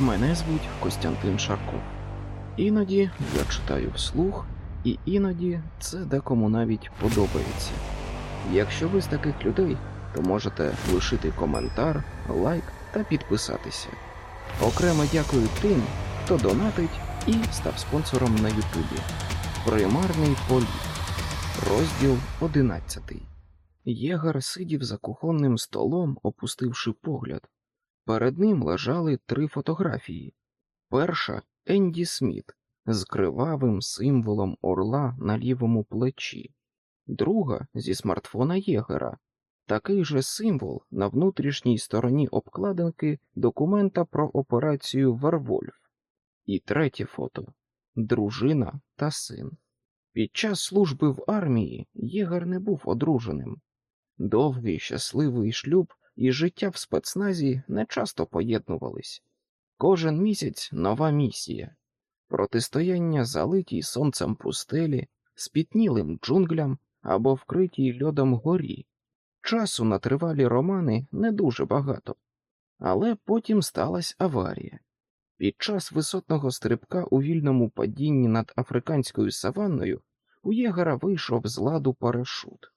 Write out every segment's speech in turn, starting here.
Мене звуть Костянтин Шарков. Іноді я читаю вслух, і іноді це декому навіть подобається. Якщо ви з таких людей, то можете лишити коментар, лайк та підписатися. Окремо дякую тим, хто донатить і став спонсором на Ютубі. Примарний політ. Розділ 11. Єгар сидів за кухонним столом, опустивши погляд. Перед ним лежали три фотографії. Перша Енді Сміт з кривавим символом орла на лівому плечі, друга зі смартфона Єгера, такий же символ на внутрішній стороні обкладинки документа про операцію Вервольф, і третє фото дружина та син. Під час служби в армії Єгер не був одруженим. Довгий щасливий шлюб і життя в спецназі не часто поєднувались. Кожен місяць нова місія, протистояння залитій сонцем пустелі, спітнілим джунглям або вкритій льодом горі. Часу на тривалі романи не дуже багато, але потім сталася аварія. Під час висотного стрибка у вільному падінні над африканською саванною у Єгера вийшов з ладу парашут.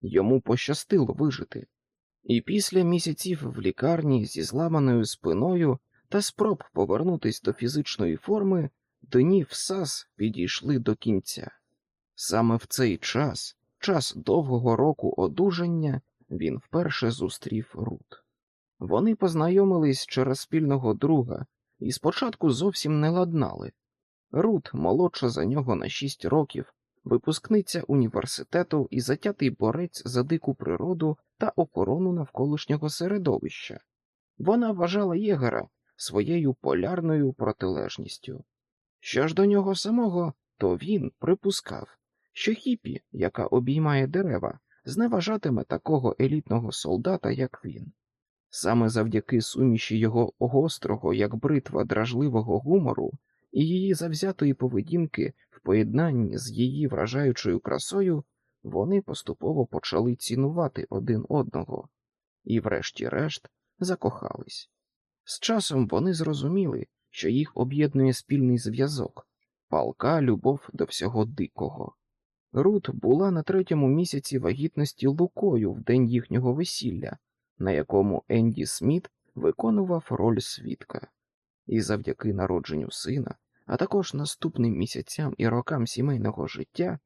Йому пощастило вижити, і після місяців в лікарні зі зламаною спиною та спроб повернутись до фізичної форми, дні в САС підійшли до кінця. Саме в цей час, час довгого року одужання, він вперше зустрів Рут. Вони познайомились через спільного друга і спочатку зовсім не ладнали. Рут, молодша за нього на шість років, випускниця університету і затятий борець за дику природу та охорону навколишнього середовища. Вона вважала Єгера своєю полярною протилежністю. Що ж до нього самого, то він припускав, що хіпі, яка обіймає дерева, зневажатиме такого елітного солдата, як він. Саме завдяки суміші його гострого, як бритва дражливого гумору і її завзятої поведінки в поєднанні з її вражаючою красою, вони поступово почали цінувати один одного і, врешті-решт, закохались. З часом вони зрозуміли, що їх об'єднує спільний зв'язок, палка любов до всього дикого. Рут була на третьому місяці вагітності Лукою в день їхнього весілля, на якому Енді Сміт виконував роль свідка, і завдяки народженню сина, а також наступним місяцям і рокам сімейного життя,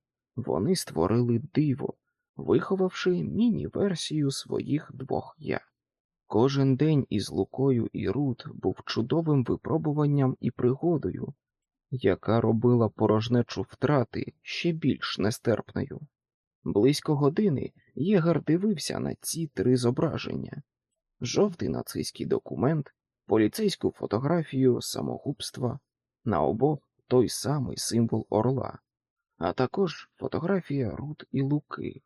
вони створили диво, виховавши міні-версію своїх двох я. Кожен день із Лукою і Рут був чудовим випробуванням і пригодою, яка робила порожнечу втрати ще більш нестерпною. Близько години Єгар дивився на ці три зображення: жовтий нацистський документ, поліцейську фотографію самогубства, на обох той самий символ орла, а також фотографія Рут і Луки,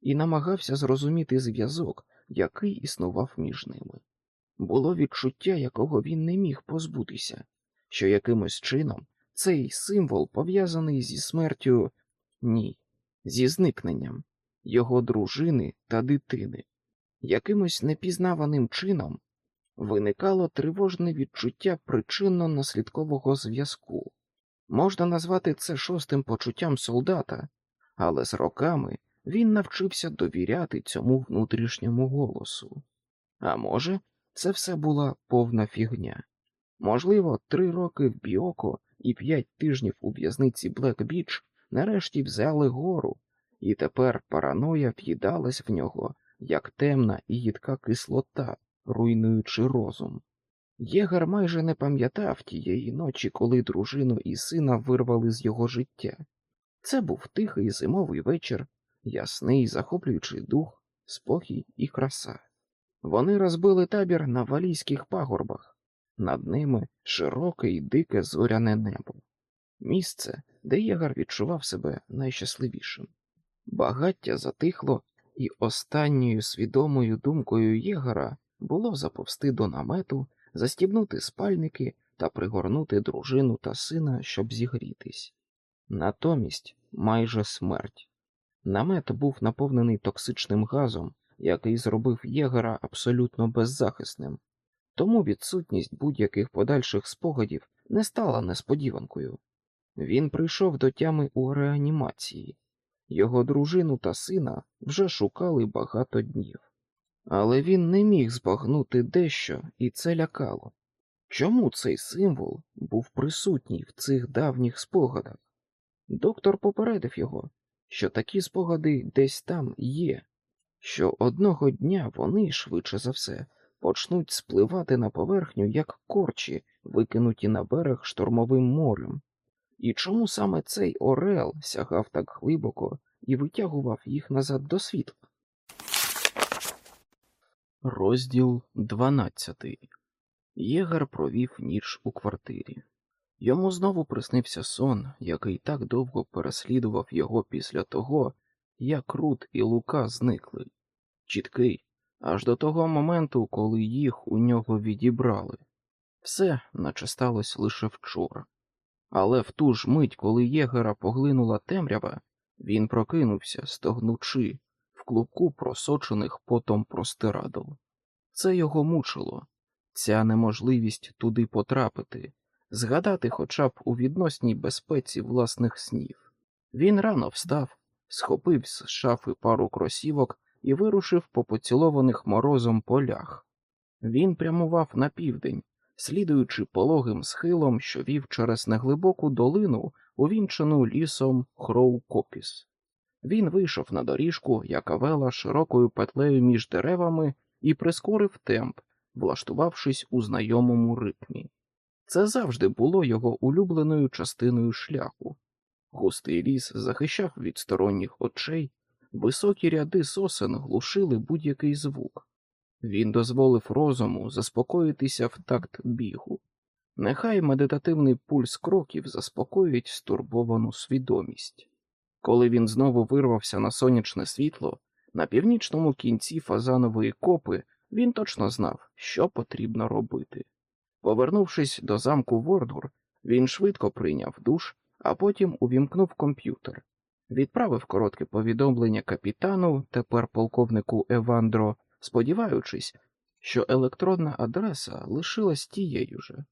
і намагався зрозуміти зв'язок, який існував між ними. Було відчуття, якого він не міг позбутися, що якимось чином цей символ пов'язаний зі смертю ні, зі зникненням його дружини та дитини. Якимось непізнаваним чином виникало тривожне відчуття причинно-наслідкового зв'язку. Можна назвати це шостим почуттям солдата, але з роками він навчився довіряти цьому внутрішньому голосу. А може, це все була повна фігня. Можливо, три роки в Біоко і п'ять тижнів у в'язниці Блек Біч нарешті взяли гору, і тепер параноя в'їдалась в нього, як темна і їдка кислота, руйнуючи розум. Єгар майже не пам'ятав тієї ночі, коли дружину і сина вирвали з його життя. Це був тихий зимовий вечір, ясний, захоплюючий дух, спокій і краса. Вони розбили табір на валійських пагорбах, над ними широке і дике зоряне небо, місце, де Єгар відчував себе найщасливішим. Багаття затихло, і останньою свідомою думкою Єгара було заповсти до намету, застібнути спальники та пригорнути дружину та сина, щоб зігрітись. Натомість майже смерть. Намет був наповнений токсичним газом, який зробив Єгера абсолютно беззахисним. тому відсутність будь-яких подальших спогадів не стала несподіванкою. Він прийшов до тями у реанімації, його дружину та сина вже шукали багато днів, але він не міг збагнути дещо, і це лякало. Чому цей символ був присутній в цих давніх спогадах? Доктор попередив його, що такі спогади десь там є, що одного дня вони, швидше за все, почнуть спливати на поверхню, як корчі, викинуті на берег штормовим морем. І чому саме цей Орел сягав так глибоко і витягував їх назад до світла? Розділ 12 Єгар провів ніч у квартирі. Йому знову приснився сон, який так довго переслідував його після того, як Рут і Лука зникли. Чіткий, аж до того моменту, коли їх у нього відібрали. Все, наче сталося лише вчора. Але в ту ж мить, коли Єгера поглинула темрява, він прокинувся, стогнучи, клубку просочених потом простирадл. Це його мучило, ця неможливість туди потрапити, згадати хоча б у відносній безпеці власних снів. Він рано встав, схопив з шафи пару кросівок і вирушив по поцілованих морозом полях. Він прямував на південь, слідуючи пологим схилом, що вів через неглибоку долину, увінчену лісом Хроу-Копіс. Він вийшов на доріжку, яка вела широкою петлею між деревами, і прискорив темп, влаштувавшись у знайомому ритмі. Це завжди було його улюбленою частиною шляху. Густий ліс захищав від сторонніх очей, високі ряди сосен глушили будь-який звук. Він дозволив розуму заспокоїтися в такт бігу. Нехай медитативний пульс кроків заспокоїть стурбовану свідомість. Коли він знову вирвався на сонячне світло, на північному кінці фазанової копи він точно знав, що потрібно робити. Повернувшись до замку Вордур, він швидко прийняв душ, а потім увімкнув комп'ютер, відправив коротке повідомлення капітану, тепер полковнику Евандро, сподіваючись, що електронна адреса лишилась тією же.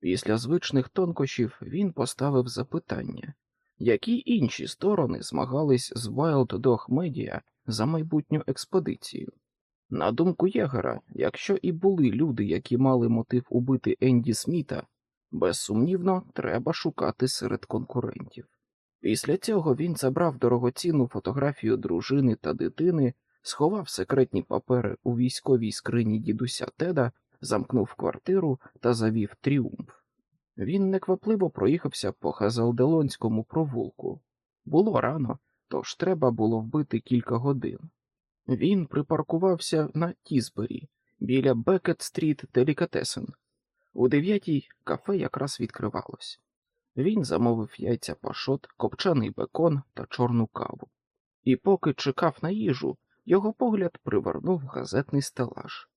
Після звичних тонкощів він поставив запитання, які інші сторони змагались з Wild Dog Media за майбутню експедицію. На думку Єгера, якщо і були люди, які мали мотив убити Енді Сміта, безсумнівно треба шукати серед конкурентів. Після цього він забрав дорогоцінну фотографію дружини та дитини, сховав секретні папери у військовій скрині дідуся Теда, замкнув квартиру та завів тріумф. Він неквапливо проїхався по Хазалделонському провулку. Було рано, тож треба було вбити кілька годин. Він припаркувався на Тізбері біля Бекет-стріт Делікатесен. У дев'ятій кафе якраз відкривалось. Він замовив яйця пашот, копчаний бекон та чорну каву. І поки чекав на їжу, його погляд привернув газетний стелаж.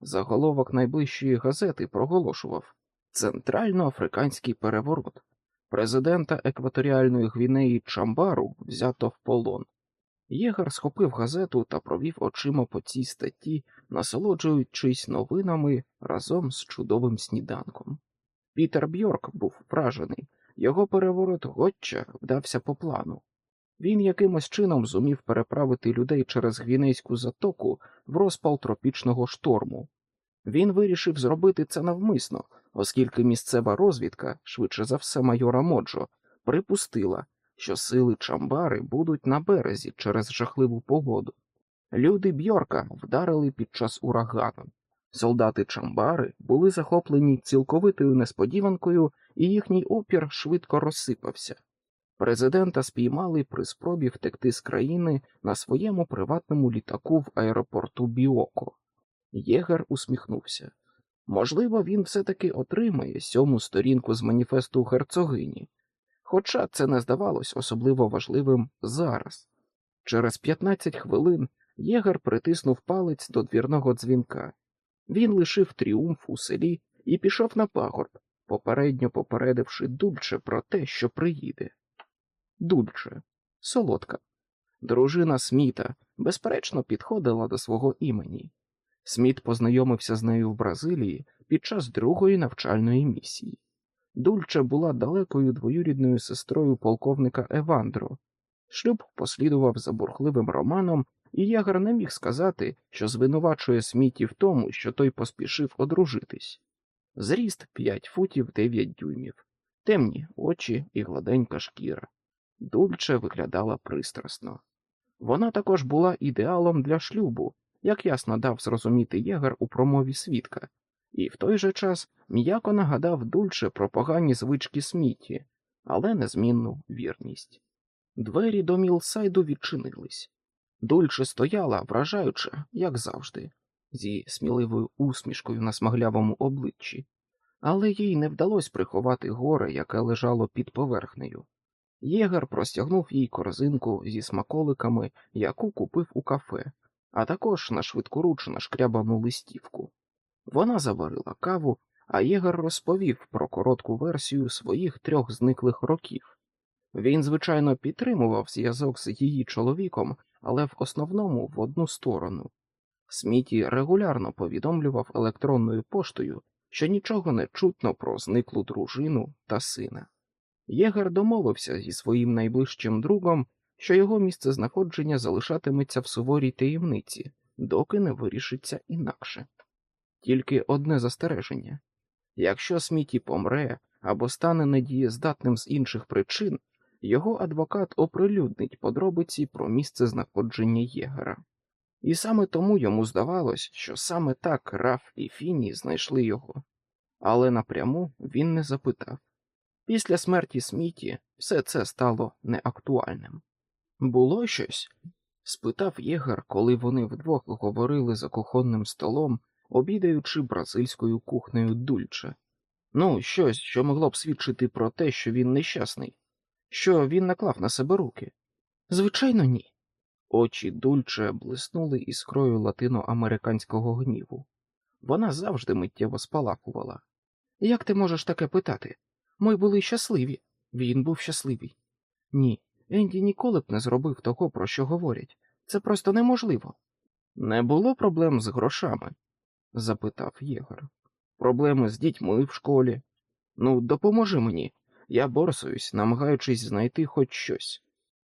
Заголовок найближчої газети проголошував Центральноафриканський переворот. Президента Екваторіальної Гвінеї Чамбару взято в полон. Єгар схопив газету та провів очима по цій статті, насолоджуючись новинами разом з чудовим сніданком. Пітер Бьорк був вражений, його переворот Готча вдався по плану. Він якимось чином зумів переправити людей через гвінейську затоку в розпал тропічного шторму. Він вирішив зробити це навмисно, оскільки місцева розвідка, швидше за все майора Моджо, припустила, що сили Чамбари будуть на березі через жахливу погоду. Люди Бьорка вдарили під час урагану. Солдати Чамбари були захоплені цілковитою несподіванкою, і їхній опір швидко розсипався. Президента спіймали при спробі втекти з країни на своєму приватному літаку в аеропорту Біоко. Єгер усміхнувся. Можливо, він все-таки отримає сьому сторінку з маніфесту герцогині, хоча це не здавалось особливо важливим зараз. Через 15 хвилин Єгер притиснув палець до двірного дзвінка. Він лишив тріумф у селі і пішов на пагорб, попередньо попередивши Дульче про те, що приїде. Дульче, солодка. Дружина Сміта, безперечно, підходила до свого імені. Сміт познайомився з нею в Бразилії під час другої навчальної місії. Дульче була далекою двоюрідною сестрою полковника Евандро. Шлюб послідував за бурхливим романом, і ягер не міг сказати, що звинувачує Сміті в тому, що той поспішив одружитись. Зріст 5 футів 9 дюймів, темні очі і гладенька шкіра. Дульче виглядала пристрасно. Вона також була ідеалом для шлюбу, як ясно дав зрозуміти єгер у промові свідка, і в той же час м'яко нагадав Дульче про погані звички Сміті, але незмінну вірність. Двері до Мілсайду відчинились. Дульче стояла, вражаючи, як завжди, зі сміливою усмішкою на смаглявому обличчі, але їй не вдалося приховати горе, яке лежало під поверхнею. Єгер простягнув їй корзинку зі смаколиками, яку купив у кафе, а також на швидкоруч нашкрябану листівку. Вона заварила каву, а Єгер розповів про коротку версію своїх трьох зниклих років. Він, звичайно, підтримував зв'язок з її чоловіком, але в основному в одну сторону. Сміті регулярно повідомлював електронною поштою, що нічого не чутно про зниклу дружину та сина. Єгер домовився зі своїм найближчим другом, що його місце знаходження залишатиметься в суворій таємниці, доки не вирішиться інакше. Тільки одне застереження якщо Сміті помре або стане недієздатним з інших причин, його адвокат оприлюднить подробиці про місце знаходження Єгера. І саме тому йому здавалось, що саме так Раф і Фіні знайшли його, але напряму він не запитав. Після смерті Сміті все це стало неактуальним. Було щось? спитав Єгер, коли вони вдвох говорили за кухонним столом, обідаючи бразильською кухнею дульче. Ну, щось, що могло б свідчити про те, що він нещасний, що він наклав на себе руки. Звичайно, ні. Очі дульче блиснули іскрою латиноамериканського гніву. Вона завжди миттєво спалахувала. Як ти можеш таке питати? Ми були щасливі. Він був щасливий. Ні, Енді ніколи б не зробив того, про що говорять. Це просто неможливо. Не було проблем з грошами? запитав Єгор. Проблеми з дітьми в школі. Ну, допоможи мені. Я борсуюсь, намагаючись знайти хоч щось.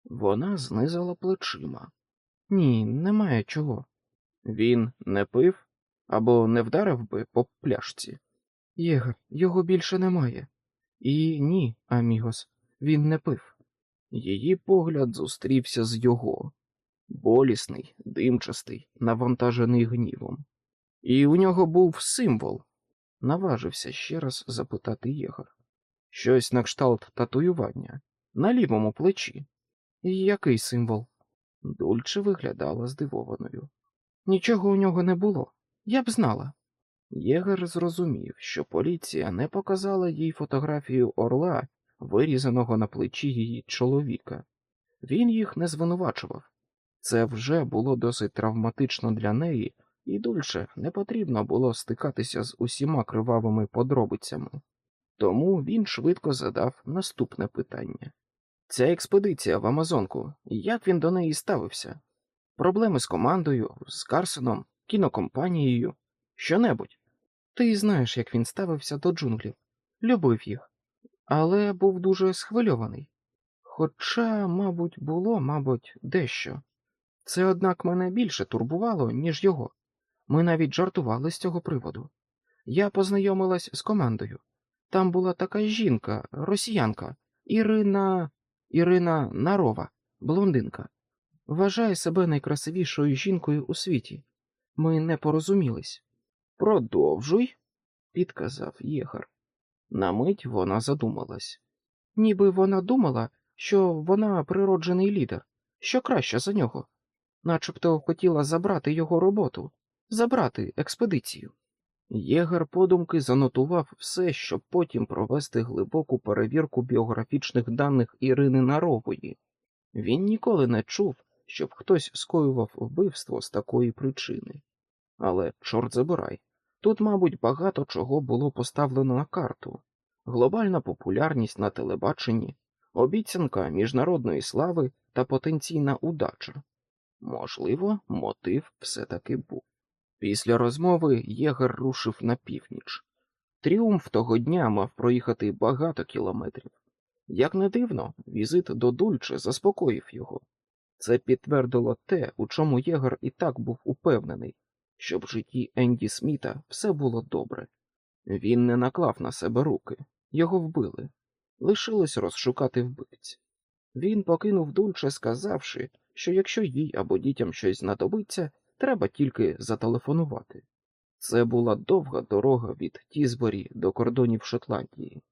Вона знизила плечима. Ні, немає чого. Він не пив або не вдарив би по пляшці. Єгор, його більше немає. І ні, амігос, він не пив. Її погляд зустрівся з його болісний, димчастий, навантажений гнівом. І у нього був символ. Наважився ще раз запитати Єгор. Щось на кшталт татуювання на лівому плечі. Який символ? Дульче виглядала здивованою. Нічого у нього не було. Я б знала. Єгер зрозумів, що поліція не показала їй фотографію орла, вирізаного на плечі її чоловіка. Він їх не звинувачував. Це вже було досить травматично для неї, і дульше не потрібно було стикатися з усіма кривавими подробицями. Тому він швидко задав наступне питання. Ця експедиція в Амазонку, як він до неї ставився? Проблеми з командою, з Карсоном, кінокомпанією, що-небудь. Ти знаєш, як він ставився до джунглів, любив їх, але був дуже схвильований. Хоча, мабуть, було, мабуть, дещо. Це, однак, мене більше турбувало, ніж його. Ми навіть жартували з цього приводу. Я познайомилась з командою. Там була така жінка, росіянка, Ірина. Ірина Нарова, блондинка. Вважає себе найкрасивішою жінкою у світі. Ми не порозумілись. Продовжуй, підказав Єгар. На мить вона задумалась. Ніби вона думала, що вона природжений лідер, що краще за нього, начебто хотіла забрати його роботу, забрати експедицію. Єгер подумки занотував все, щоб потім провести глибоку перевірку біографічних даних Ірини Нарової. Він ніколи не чув, щоб хтось скоював вбивство з такої причини. Але, чорт забирай, тут, мабуть, багато чого було поставлено на карту глобальна популярність на телебаченні, обіцянка міжнародної слави та потенційна удача. Можливо, мотив все таки був. Після розмови Єгер рушив на північ. Тріумф того дня мав проїхати багато кілометрів. Як не дивно, візит до Дульче заспокоїв його. Це підтвердило те, у чому Єгер і так був упевнений, що в житті Енді Сміта все було добре. Він не наклав на себе руки, його вбили. Лишилось розшукати вбивць. Він покинув Дульче, сказавши, що якщо їй або дітям щось знадобиться, треба тільки зателефонувати. Це була довга дорога від Тізборі до кордонів Шотландії.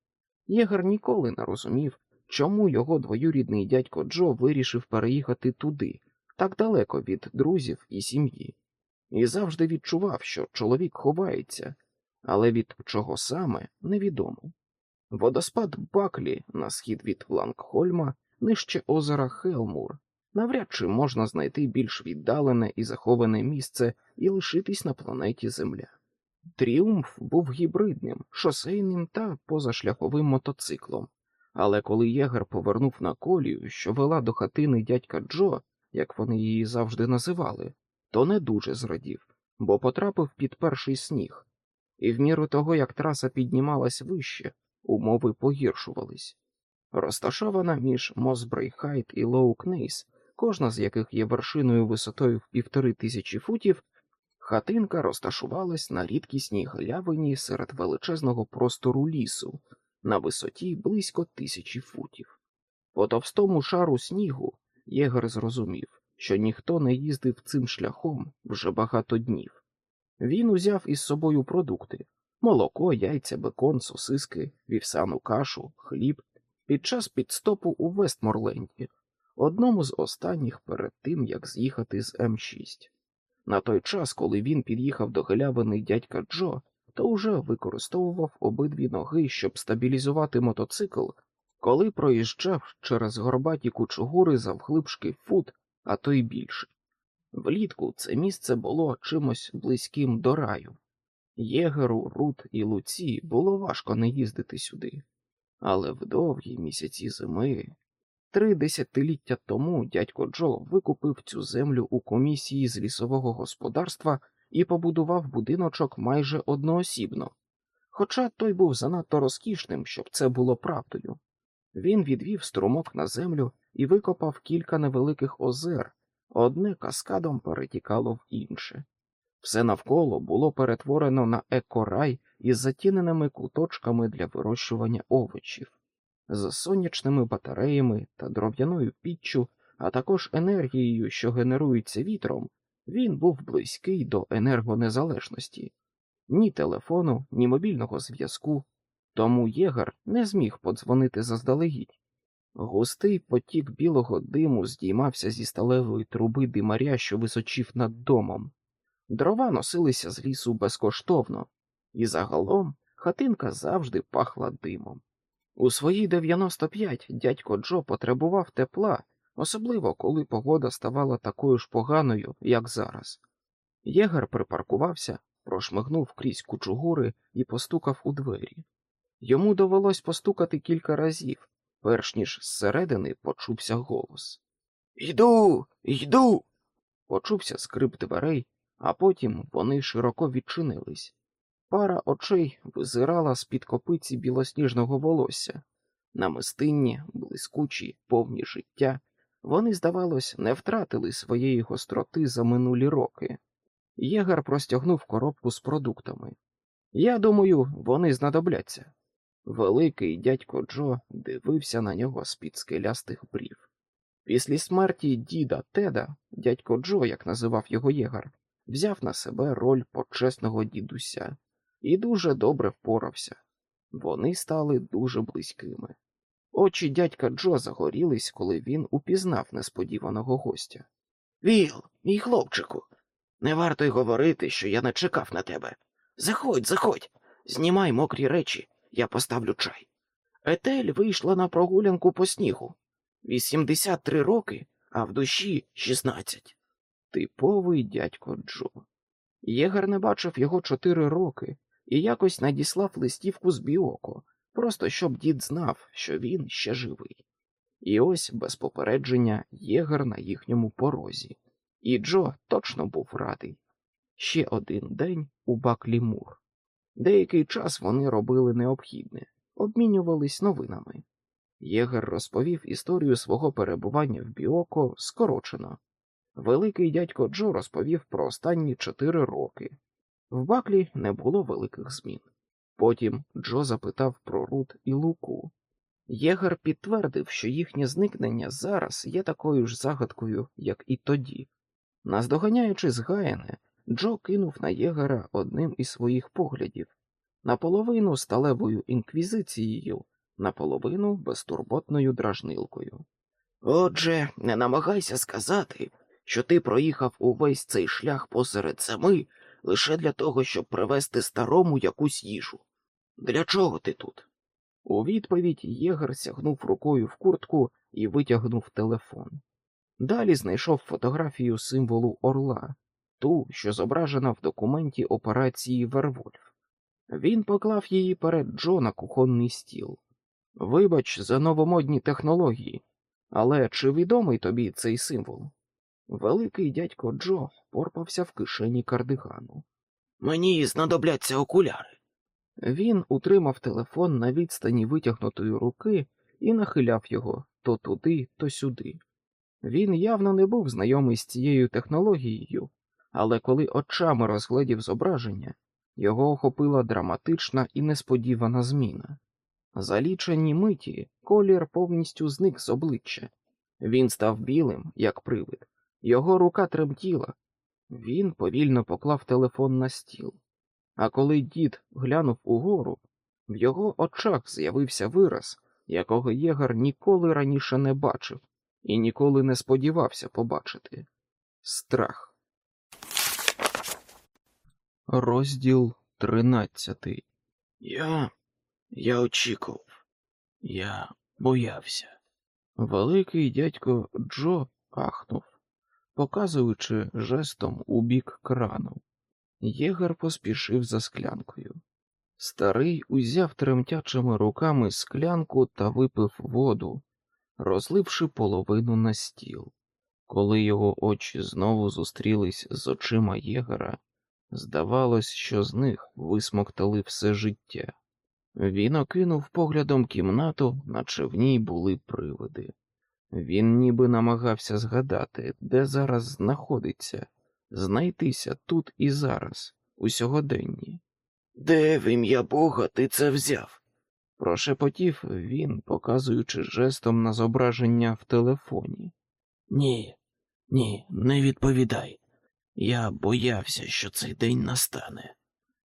Єгер ніколи не розумів, чому його двоюрідний дядько Джо вирішив переїхати туди, так далеко від друзів і сім'ї, і завжди відчував, що чоловік ховається, але від чого саме невідомо. Водоспад Баклі на схід від Лангхольма, нижче озера Хелмур, навряд чи можна знайти більш віддалене і заховане місце і лишитись на планеті Земля. Тріумф був гібридним, шосейним та позашляховим мотоциклом, але коли єгер повернув на колію, що вела до хатини дядька Джо, як вони її завжди називали, то не дуже зрадів, бо потрапив під перший сніг, і в міру того, як траса піднімалась вище, умови погіршувались. Розташована між Мосбрейхайт і Лоукнейс, кожна з яких є вершиною висотою в півтори тисячі футів, хатинка розташувалась на рідкісній галявині серед величезного простору лісу на висоті близько тисячі футів. По товстому шару снігу єгер зрозумів, що ніхто не їздив цим шляхом вже багато днів. Він узяв із собою продукти молоко, яйця, бекон, сосиски, вівсяну кашу, хліб під час підстопу у Вестморленді, одному з останніх перед тим, як з'їхати з М6. На той час, коли він під'їхав до галявини дядька Джо, то уже використовував обидві ноги, щоб стабілізувати мотоцикл, коли проїжджав через горбаті кучугури завглибшки фут, а то й більше. Влітку це місце було чимось близьким до раю. Єгеру, Рут і Луці було важко не їздити сюди, але в довгі місяці зими. Три десятиліття тому дядько Джо викупив цю землю у комісії з лісового господарства і побудував будиночок майже одноосібно, хоча той був занадто розкішним, щоб це було правдою. Він відвів струмок на землю і викопав кілька невеликих озер, одне каскадом перетікало в інше. Все навколо було перетворено на екорай із затіненими куточками для вирощування овочів, з сонячними батареями та дров'яною піччю, а також енергією, що генерується вітром, він був близький до енергонезалежності, ні телефону, ні мобільного зв'язку, тому єгер не зміг подзвонити заздалегідь. Густий потік білого диму здіймався зі сталевої труби димаря, що височив над домом. Дрова носилися з лісу безкоштовно, і загалом хатинка завжди пахла димом. У свої 95 дядько Джо потребував тепла, особливо коли погода ставала такою ж поганою, як зараз. Єгер припаркувався, прошмигнув крізь кучугури і постукав у двері. Йому довелось постукати кілька разів, перш ніж зсередини почувся голос. Йду, йду. Почувся скрип дверей, а потім вони широко відчинились. Пара очей визирала з під копиці білосніжного волосся. Намистинні, блискучі, повні життя, вони, здавалось, не втратили своєї гостроти за минулі роки. Єгар простягнув коробку з продуктами. Я думаю, вони знадобляться. Великий дядько Джо дивився на нього з під скелястих брів. Після смерті діда Теда, дядько Джо, як називав його єгар, взяв на себе роль почесного дідуся і дуже добре впорався. Вони стали дуже близькими. Очі дядька Джо загорілись, коли він упізнав несподіваного гостя. Віл, мій хлопчику, не варто й говорити, що я не чекав на тебе. Заходь, заходь, знімай мокрі речі, я поставлю чай. Етель вийшла на прогулянку по снігу. 83 роки, а в душі 16. Типовий дядько Джо. Єгар не бачив його чотири роки і якось надіслав листівку з біоко, просто щоб дід знав, що він ще живий. І ось без попередження єгер на їхньому порозі, і Джо точно був радий. ще один день у Баклі Мур. Деякий час вони робили необхідне, обмінювались новинами. Єгер розповів історію свого перебування в Біоко скорочено. Великий дядько Джо розповів про останні чотири роки. В Баклі не було великих змін. Потім Джо запитав про Рут і Луку. Єгер підтвердив, що їхнє зникнення зараз є такою ж загадкою, як і тоді. Наздоганяючи згаяне, Джо кинув на Єгера одним із своїх поглядів наполовину сталевою інквізицією, наполовину безтурботною дражнилкою. Отже, не намагайся сказати, що ти проїхав увесь цей шлях посеред зими лише для того, щоб привезти старому якусь їжу. Для чого ти тут? У відповідь Єгер сягнув рукою в куртку і витягнув телефон. Далі знайшов фотографію символу орла, ту, що зображена в документі операції Вервольф. Він поклав її перед Джо на кухонний стіл. Вибач за новомодні технології, але чи відомий тобі цей символ? Великий дядько Джо порпався в кишені кардигану. Мені знадобляться окуляри. Він утримав телефон на відстані витягнутої руки і нахиляв його то туди, то сюди. Він явно не був знайомий з цією технологією, але коли очами розглядів зображення, його охопила драматична і несподівана зміна. За лічені миті колір повністю зник з обличчя. Він став білим, як привид, його рука тремтіла. Він повільно поклав телефон на стіл. А коли дід глянув угору, в його очах з'явився вираз, якого Єгар ніколи раніше не бачив і ніколи не сподівався побачити страх. Розділ тринадцятий. Я. Я очікував, я боявся. Великий дядько Джо ахнув, показуючи жестом у бік крану. Єгер поспішив за склянкою. Старий узяв тремтячими руками склянку та випив воду, розливши половину на стіл. Коли його очі знову зустрілись з очима Єгера, здавалось, що з них висмоктали все життя. Він окинув поглядом кімнату, наче в ній були привиди. Він ніби намагався згадати, де зараз знаходиться, знайтися тут і зараз, у сьогоденні. Де в ім'я Бога ти це взяв? прошепотів він, показуючи жестом на зображення в телефоні. Ні, ні, не відповідай. Я боявся, що цей день настане,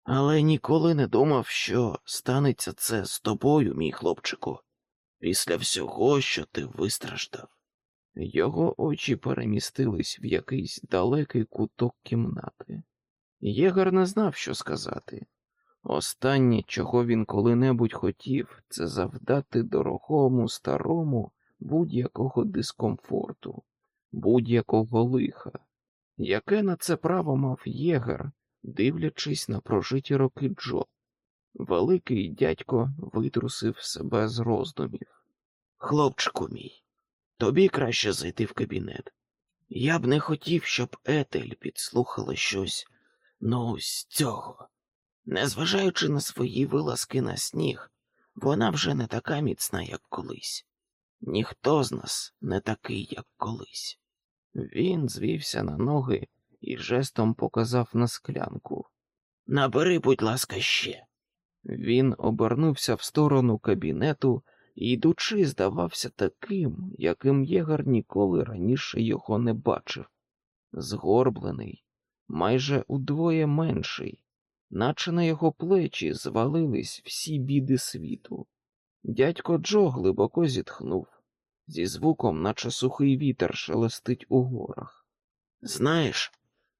але ніколи не думав, що станеться це з тобою, мій хлопчику, після всього, що ти вистраждав. Його очі перемістились в якийсь далекий куток кімнати. Єгар не знав, що сказати. Останнє, чого він коли-небудь хотів, це завдати дорогому старому будь-якого дискомфорту, будь-якого лиха. Яке на це право мав Єгер, дивлячись на прожиті роки Джо? Великий дядько витрусив себе з роздумів. Хлопчику мій, тобі краще зайти в кабінет. Я б не хотів, щоб Етель підслухала щось ну з цього. Незважаючи на свої вилазки на сніг, вона вже не така міцна, як колись. Ніхто з нас не такий, як колись. Він звівся на ноги і жестом показав на склянку. Набери, будь ласка, ще. Він обернувся в сторону кабінету і, йдучи, здавався таким, яким Єгар ніколи раніше його не бачив. Згорблений, майже удвоє менший, наче на його плечі звалились всі біди світу. Дядько Джо глибоко зітхнув, зі звуком, наче сухий вітер шелестить у горах. Знаєш,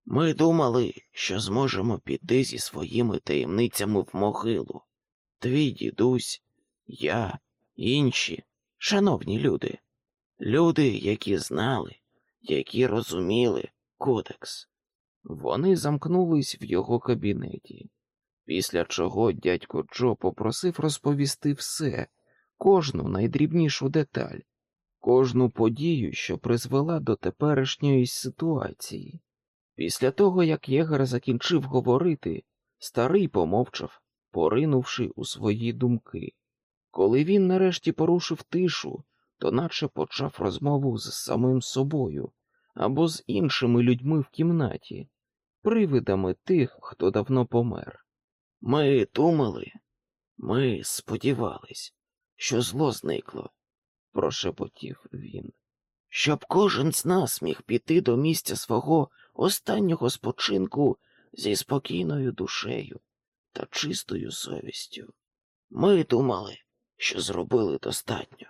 ми думали, що зможемо піти зі своїми таємницями в могилу. Твій дідусь, я, інші, шановні люди, люди, які знали, які розуміли кодекс. Вони замкнулись в його кабінеті, після чого дядько Джо попросив розповісти все, кожну найдрібнішу деталь, кожну подію, що призвела до теперішньої ситуації. Після того, як Єгер закінчив говорити, старий помовчав, поринувши у свої думки. Коли він нарешті порушив тишу, то наче почав розмову з самим собою або з іншими людьми в кімнаті, привидами тих, хто давно помер. Ми думали, ми сподівались, що зло зникло, прошепотів він, щоб кожен з нас міг піти до місця свого останнього спочинку зі спокійною душею та чистою совістю. Ми думали, що зробили достатньо.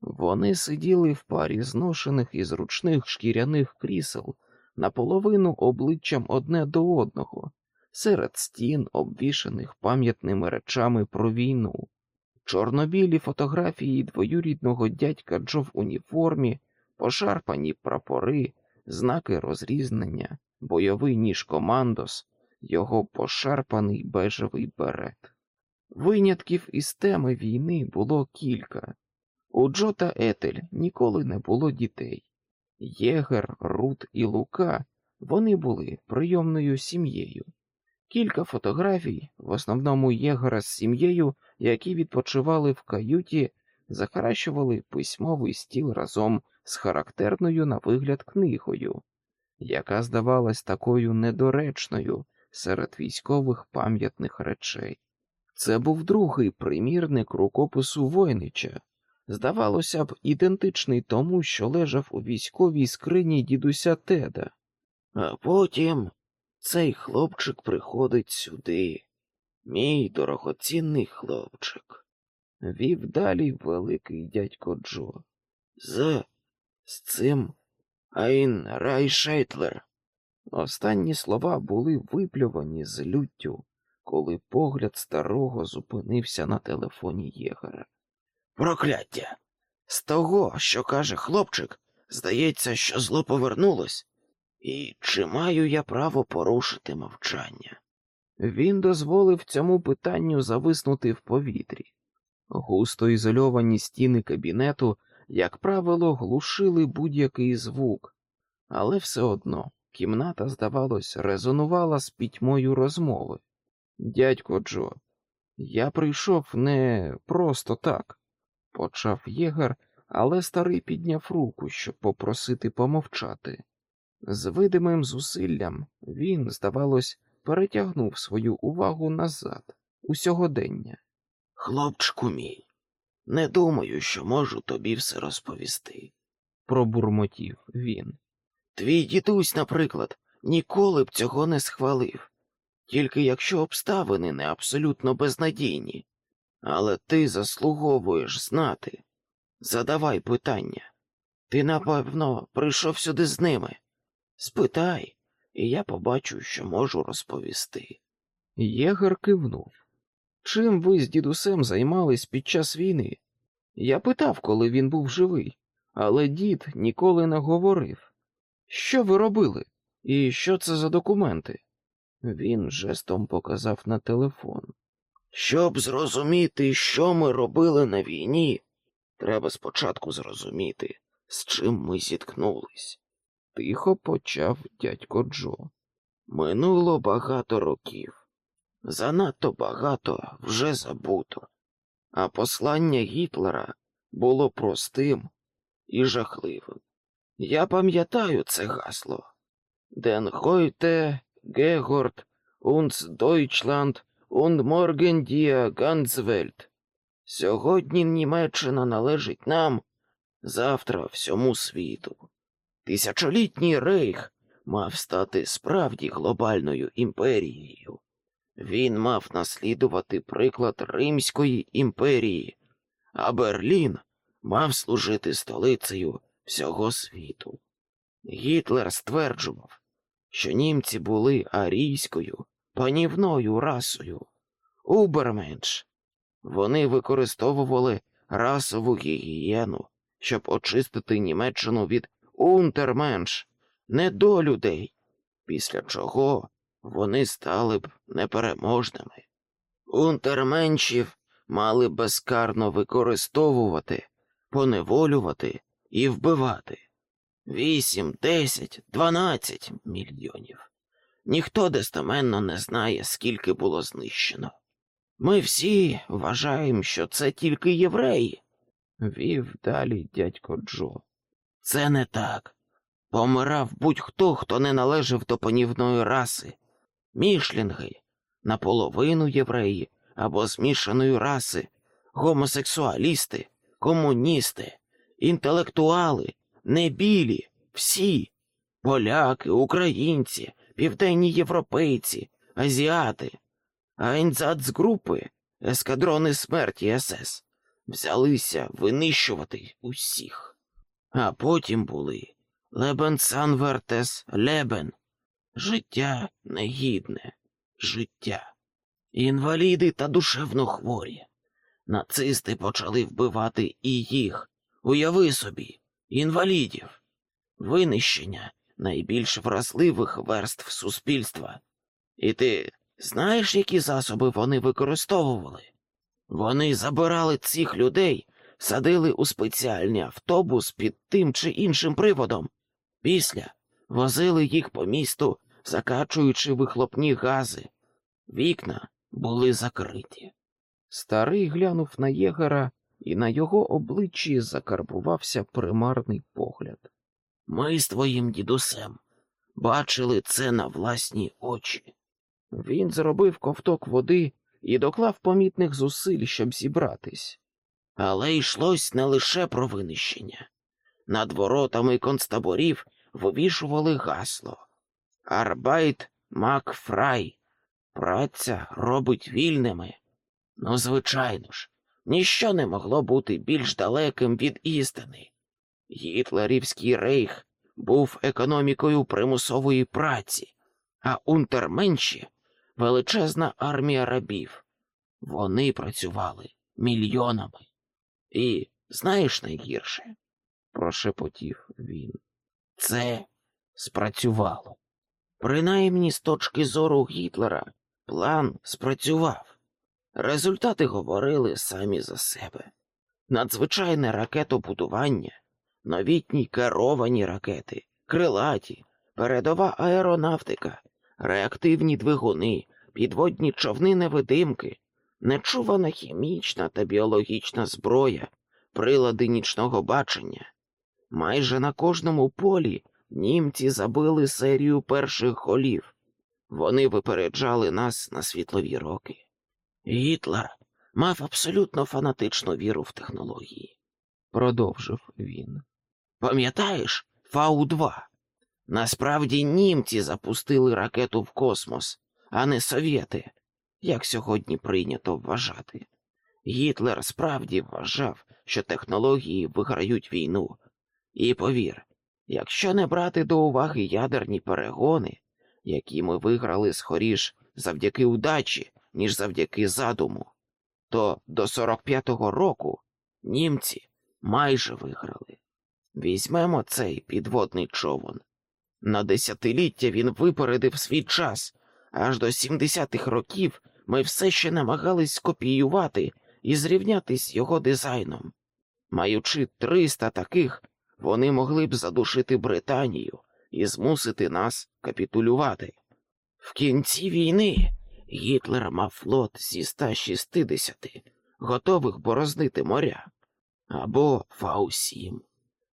Вони сиділи в парі зношених і зручних шкіряних крісел, наполовину обличчям одне до одного, серед стін, обвішаних пам'ятними речами про війну, чорнобілі фотографії двоюрідного дядька Джо в уніформі, пошарпані прапори, знаки розрізнення, бойовий ніж командос, його пошарпаний бежевий берет. Винятків із теми війни було кілька. У Джо та Етель ніколи не було дітей. Єгер, Рут і Лука вони були прийомною сім'єю. Кілька фотографій, в основному Єгера з сім'єю, які відпочивали в каюті, захаращували письмовий стіл разом з характерною на вигляд книгою, яка здавалась такою недоречною серед військових пам'ятних речей. Це був другий примірник рукопису Войнича, здавалося б, ідентичний тому, що лежав у військовій скрині дідуся Теда. А потім цей хлопчик приходить сюди, мій дорогоцінний хлопчик, вів далі великий дядько Джо. З з цим Ein Reichsadler. Останні слова були виплювані з люттю, коли погляд старого зупинився на телефоні Єгера. Прокляття! З того, що каже хлопчик, здається, що зло повернулось, і чи маю я право порушити мовчання? Він дозволив цьому питанню зависнути в повітрі. Густо ізольовані стіни кабінету, як правило, глушили будь-який звук, але все одно кімната, здавалось, резонувала з пітьмою розмови. Дядько Джо, я прийшов не просто так почав єгер, але старий підняв руку, щоб попросити помовчати. З видимим зусиллям він, здавалось, перетягнув свою увагу назад, у сьогодення. Хлопчику мій, не думаю, що можу тобі все розповісти, пробурмотів він. Твій дідусь, наприклад, ніколи б цього не схвалив, тільки якщо обставини не абсолютно безнадійні. Але ти заслуговуєш знати. Задавай питання. Ти, напевно, прийшов сюди з ними. Спитай, і я побачу, що можу розповісти. Єгер кивнув. Чим ви з дідусем займались під час війни? Я питав, коли він був живий, але дід ніколи не говорив. Що ви робили? І що це за документи? Він жестом показав на телефон. Щоб зрозуміти, що ми робили на війні, треба спочатку зрозуміти, з чим ми зіткнулись. Тихо почав дядько Джо. Минуло багато років. Занадто багато вже забуто, а послання Гітлера було простим і жахливим. Я пам'ятаю це гасло. Ден Хойте, Гегорд, Унц Дойчланд und morgen ganz Сьогодні Німеччина належить нам, завтра всьому світу. Тисячолітній рейх мав стати справді глобальною імперією. Він мав наслідувати приклад Римської імперії, а Берлін мав служити столицею всього світу. Гітлер стверджував, що німці були арійською панівною расою, уберменш. Вони використовували расову гігієну, щоб очистити Німеччину від унтерменш, недолюдей, після чого вони стали б непереможними. Унтерменшів мали безкарно використовувати, поневолювати і вбивати. вісім, десять, дванадцять мільйонів. Ніхто достеменно не знає, скільки було знищено. Ми всі вважаємо, що це тільки євреї. Вів далі дядько Джо. Це не так. Помирав будь-хто, хто не належав до панівної раси. Мішлінги, наполовину євреї або змішаної раси, гомосексуалісти, комуністи, інтелектуали, небілі, всі поляки, українці, південні європейці, азіати, а інзацгрупи, ескадрони смерті СС взялися винищувати усіх. А потім були Лебенсан Вертес Лебен. Життя негідне, життя. Інваліди та душевно хворі. Нацисти почали вбивати і їх. Уяви собі, інвалідів, винищення найбільш вразливих верств суспільства. І ти знаєш, які засоби вони використовували? Вони забирали цих людей, садили у спеціальний автобус під тим чи іншим приводом. Після возили їх по місту, закачуючи вихлопні гази. Вікна були закриті. Старий глянув на єгера, і на його обличчі закарбувався примарний погляд. Ми з твоїм дідусем бачили це на власні очі. Він зробив ковток води і доклав помітних зусиль, щоб зібратись. Але йшлось не лише про винищення. Над воротами концтаборів вивішували гасло Arbeit macht frei. Праця робить вільними. Ну, звичайно ж, ніщо не могло бути більш далеким від істини. Гітлерівський рейх був економікою примусової праці, а унтерменші величезна армія рабів. Вони працювали мільйонами. І знаєш найгірше, прошепотів він. це спрацювало. Принаймні, з точки зору Гітлера, план спрацював. Результати говорили самі за себе. Надзвичайне ракетобудування, новітні керовані ракети, крилаті, передова аеронавтика, реактивні двигуни, підводні човни невидимки, нечувана хімічна та біологічна зброя, прилади нічного бачення. Майже на кожному полі німці забили серію перших голів. Вони випереджали нас на світлові роки. Гітлер мав абсолютно фанатичну віру в технології. Продовжив він. Пам'ятаєш Фау-2? Насправді німці запустили ракету в космос, а не совєти, як сьогодні прийнято вважати. Гітлер справді вважав, що технології виграють війну. І повір, якщо не брати до уваги ядерні перегони, які ми виграли скоріш завдяки удачі, ніж завдяки задуму, то до 45-го року німці майже виграли. Візьмемо цей підводний човен. На десятиліття він випередив свій час, аж до 70-х років ми все ще намагались скопіювати і зрівнятись його дизайном. Маючи 300 таких, вони могли б задушити Британію і змусити нас капітулювати. В кінці війни Гітлер мав флот зі 160, готових борознити моря, або Фау-7.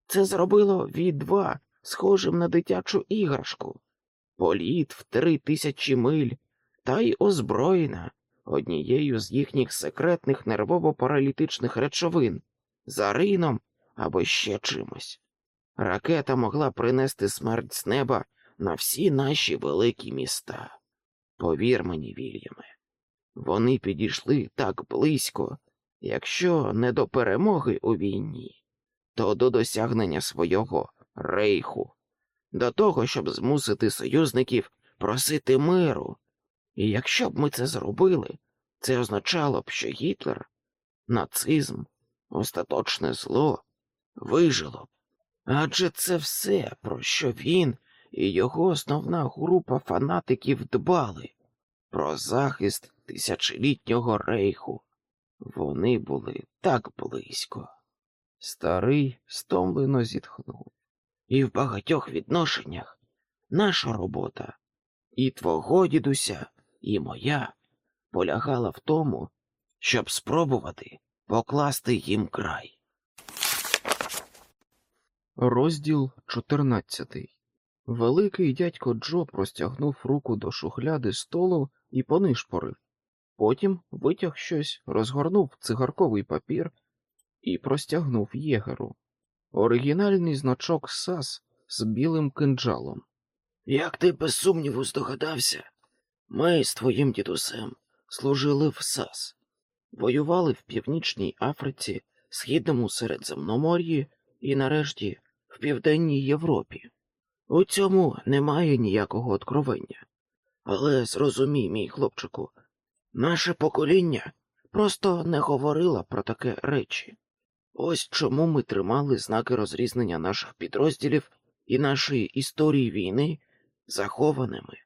Це зробило Ві-2 схожим на дитячу іграшку, політ в три тисячі миль, та й озброєна однією з їхніх секретних нервово-паралітичних речовин, зарином або ще чимось. Ракета могла принести смерть з неба на всі наші великі міста. Повір мені, Вільяме, вони підійшли так близько, якщо не до перемоги у війні, то до досягнення свого рейху, до того, щоб змусити союзників просити миру. І якщо б ми це зробили, це означало б, що Гітлер, нацизм, остаточне зло вижило б. Адже це все, про що він і його основна група фанатиків дбали, про захист тисячолітнього рейху. Вони були так близько. Старий стомлено зітхнув. І в багатьох відношеннях наша робота, і твого дідуся, і моя, полягала в тому, щоб спробувати покласти їм край. Розділ 14 Великий дядько Джо простягнув руку до шухляди столу і понишпорив. Потім витяг щось, розгорнув цигарковий папір і простягнув єгеру. Оригінальний значок САС з білим кинджалом. Як ти без сумніву здогадався, ми з твоїм дідусем служили в САС, воювали в Північній Африці, Східному Середземномор'ї і, нарешті, в Південній Європі. У цьому немає ніякого откровення. Але зрозумій, мій хлопчику, наше покоління просто не говорило про таке речі. Ось чому ми тримали знаки розрізнення наших підрозділів і нашої історії війни захованими.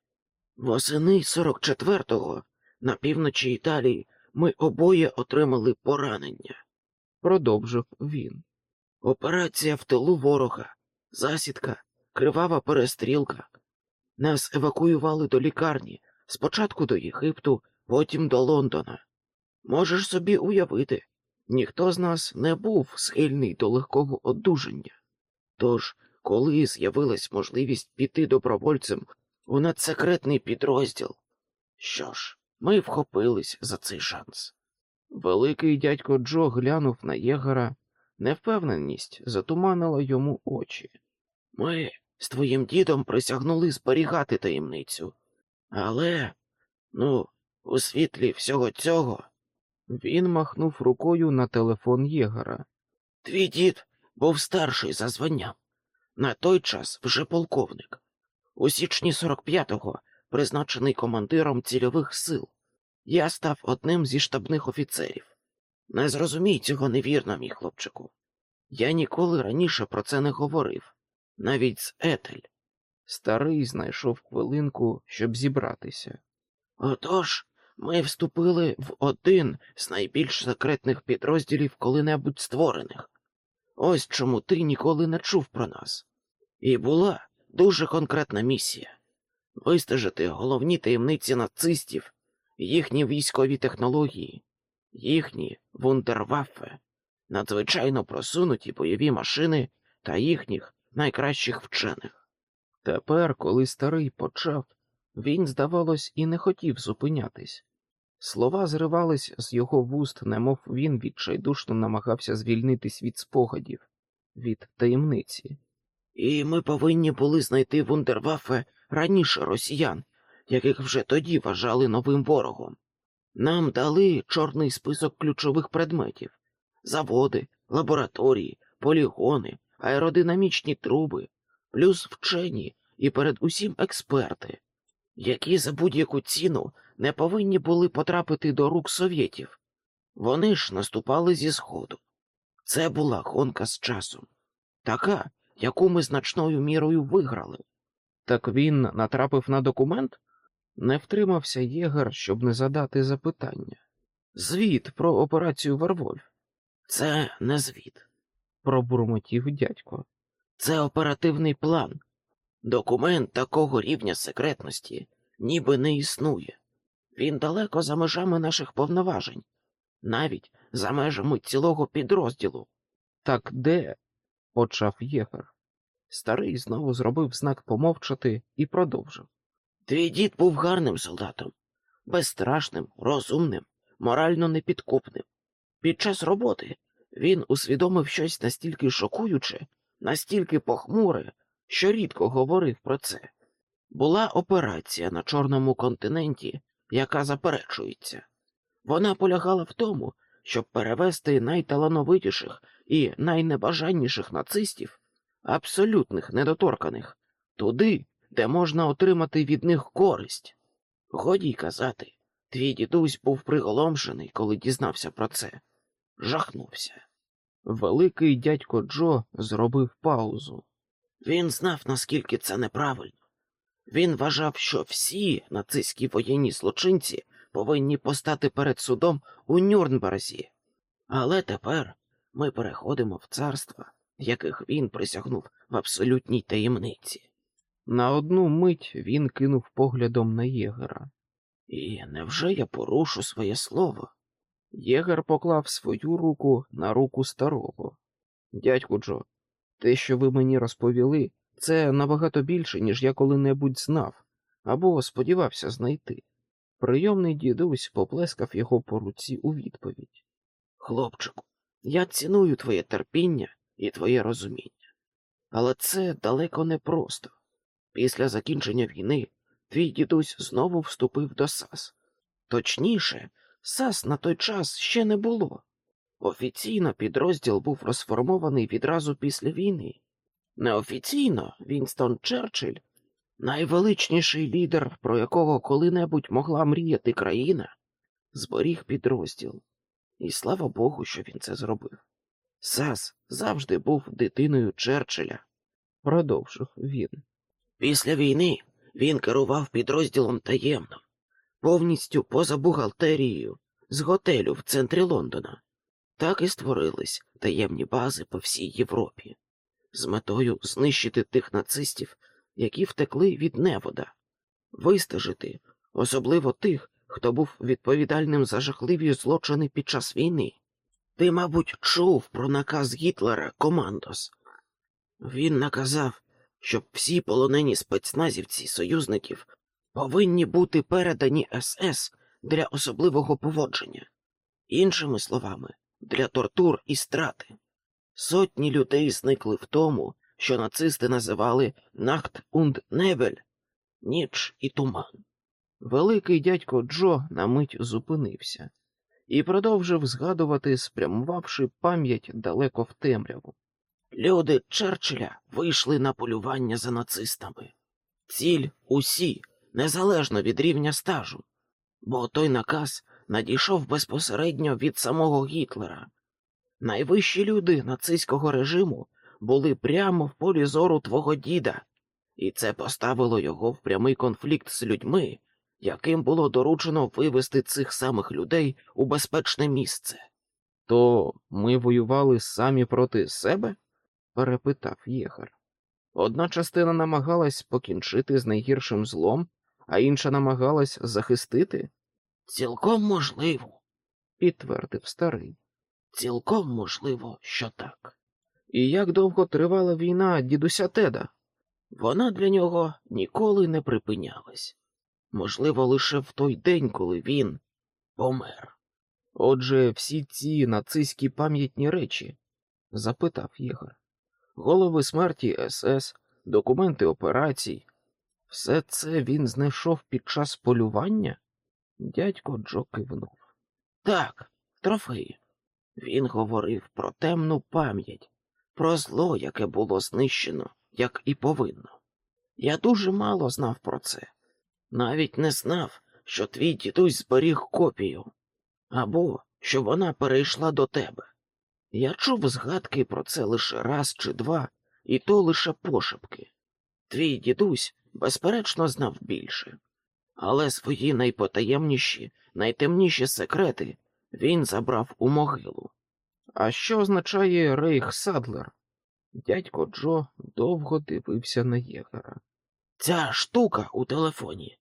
Восени 44-го на півночі Італії ми обоє отримали поранення. Продовжив він. Операція в тилу ворога, засідка, кривава перестрілка. Нас евакуювали до лікарні, спочатку до Єгипту, потім до Лондона. Можеш собі уявити, ніхто з нас не був схильний до легкого одужання. Тож, коли з'явилась можливість піти добровольцем у надсекретний підрозділ, що ж, ми вхопились за цей шанс. Великий дядько Джо глянув на єгера, невпевненість затуманила йому очі. Ми з твоїм дідом присягнули зберігати таємницю. Але, ну, у світлі всього цього, Він махнув рукою на телефон єгера. твій дід був старший за званням. На той час вже полковник. У січні 45-го призначений командиром цільових сил. Я став одним зі штабних офіцерів. Не зрозумій цього невірно, мій хлопчику. Я ніколи раніше про це не говорив, навіть з Етель. Старий знайшов хвилинку, щоб зібратися. Отож, ми вступили в один з найбільш секретних підрозділів коли-небудь створених. Ось чому ти ніколи не чув про нас. І була дуже конкретна місія вистежити головні таємниці нацистів, їхні військові технології, їхні вундерваффе, надзвичайно просунуті бойові машини та їхніх найкращих вчених. Тепер, коли старий почав, він, здавалось, і не хотів зупинятись. Слова зривались з його вуст, немов він відчайдушно намагався звільнитись від спогадів, від таємниці. І ми повинні були знайти вундерваффе раніше росіян, яких вже тоді вважали новим ворогом. Нам дали чорний список ключових предметів заводи, лабораторії, полігони, аеродинамічні труби, плюс вчені і перед усім експерти, які за будь-яку ціну не повинні були потрапити до рук совєтів. Вони ж наступали зі сходу. Це була гонка з часом, така, яку ми значною мірою виграли. Так він натрапив на документ? Не втримався єгер, щоб не задати запитання. Звіт про операцію Вервольф, Це не звіт, пробурмотів дядько. це оперативний план. Документ такого рівня секретності ніби не існує. Він далеко за межами наших повноважень, навіть за межами цілого підрозділу. Так де? Почав єгер. Старий знову зробив знак помовчати і продовжив. Твій дід був гарним солдатом, безстрашним, розумним, морально непідкупним. Під час роботи він усвідомив щось настільки шокуюче, настільки похмуре, що рідко говорив про це. Була операція на Чорному континенті, яка заперечується. Вона полягала в тому, щоб перевести найталановитіших і найнебажанніших нацистів, абсолютних недоторканих, туди, де можна отримати від них користь. Годі казати, твій дідусь був приголомшений, коли дізнався про це. Жахнувся. Великий дядько Джо зробив паузу. Він знав, наскільки це неправильно. Він вважав, що всі нацистські воєнні злочинці повинні постати перед судом у Нюрнберзі. Але тепер ми переходимо в царство, яких він присягнув в абсолютній таємниці. На одну мить він кинув поглядом на єгера. І невже я порушу своє слово? Єгер поклав свою руку на руку старого. Дядьку Джо, те, що ви мені розповіли, це набагато більше, ніж я коли-небудь знав або сподівався знайти. Прийомний дідусь поплескав його по руці у відповідь. Хлопчику, я ціную твоє терпіння і твоє розуміння. Але це далеко не просто. Після закінчення війни твій дідусь знову вступив до САС. Точніше, САС на той час ще не було. Офіційно підрозділ був розформований відразу після війни. Неофіційно Вінстон Черчилль, найвеличніший лідер, про якого коли-небудь могла мріяти країна, зберіг підрозділ. І слава Богу, що він це зробив. САС завжди був дитиною Черчилля, Продовжив він. Після війни він керував підрозділом таємно, повністю поза бухгалтерією, з готелю в центрі Лондона. Так і створились таємні бази по всій Європі з метою знищити тих нацистів, які втекли від невода, вистежити, особливо тих, хто був відповідальним за жахливі злочини під час війни. Ти, мабуть, чув про наказ Гітлера Командос. Він наказав, щоб всі полонені спецназівці союзників повинні бути передані СС для особливого поводження, іншими словами, для тортур і страти. Сотні людей зникли в тому, що нацисти називали Нахт und Небель ніч і туман. Великий дядько Джо на мить зупинився і продовжив згадувати, спрямувавши пам'ять далеко в темряву. Люди Черчилля вийшли на полювання за нацистами. Ціль усі, незалежно від рівня стажу, бо той наказ надійшов безпосередньо від самого Гітлера. Найвищі люди нацистського режиму були прямо в полі зору твого діда, і це поставило його в прямий конфлікт з людьми, яким було доручено вивести цих самих людей у безпечне місце. То ми воювали самі проти себе? перепитав єгер. Одна частина намагалась покінчити з найгіршим злом, а інша намагалась захистити, Цілком можливо, підтвердив старий. цілком можливо, що так. І як довго тривала війна дідуся Теда? Вона для нього ніколи не припинялась. Можливо, лише в той день, коли він помер. Отже, всі ці нацистські пам'ятні речі? запитав єгер. Голови смерті СС, документи операцій. Все це він знайшов під час полювання? Дядько Джо кивнув. Так, трофеї. Він говорив про темну пам'ять, про зло, яке було знищено, як і повинно. Я дуже мало знав про це. Навіть не знав, що твій дідусь зберіг копію, або що вона перейшла до тебе. Я чув згадки про це лише раз чи два, і то лише пошепки. Твій дідусь, безперечно, знав більше, але свої найпотаємніші, найтемніші секрети він забрав у могилу. А що означає Рейх Садлер? Дядько Джо довго дивився на єгера. Ця штука у телефоні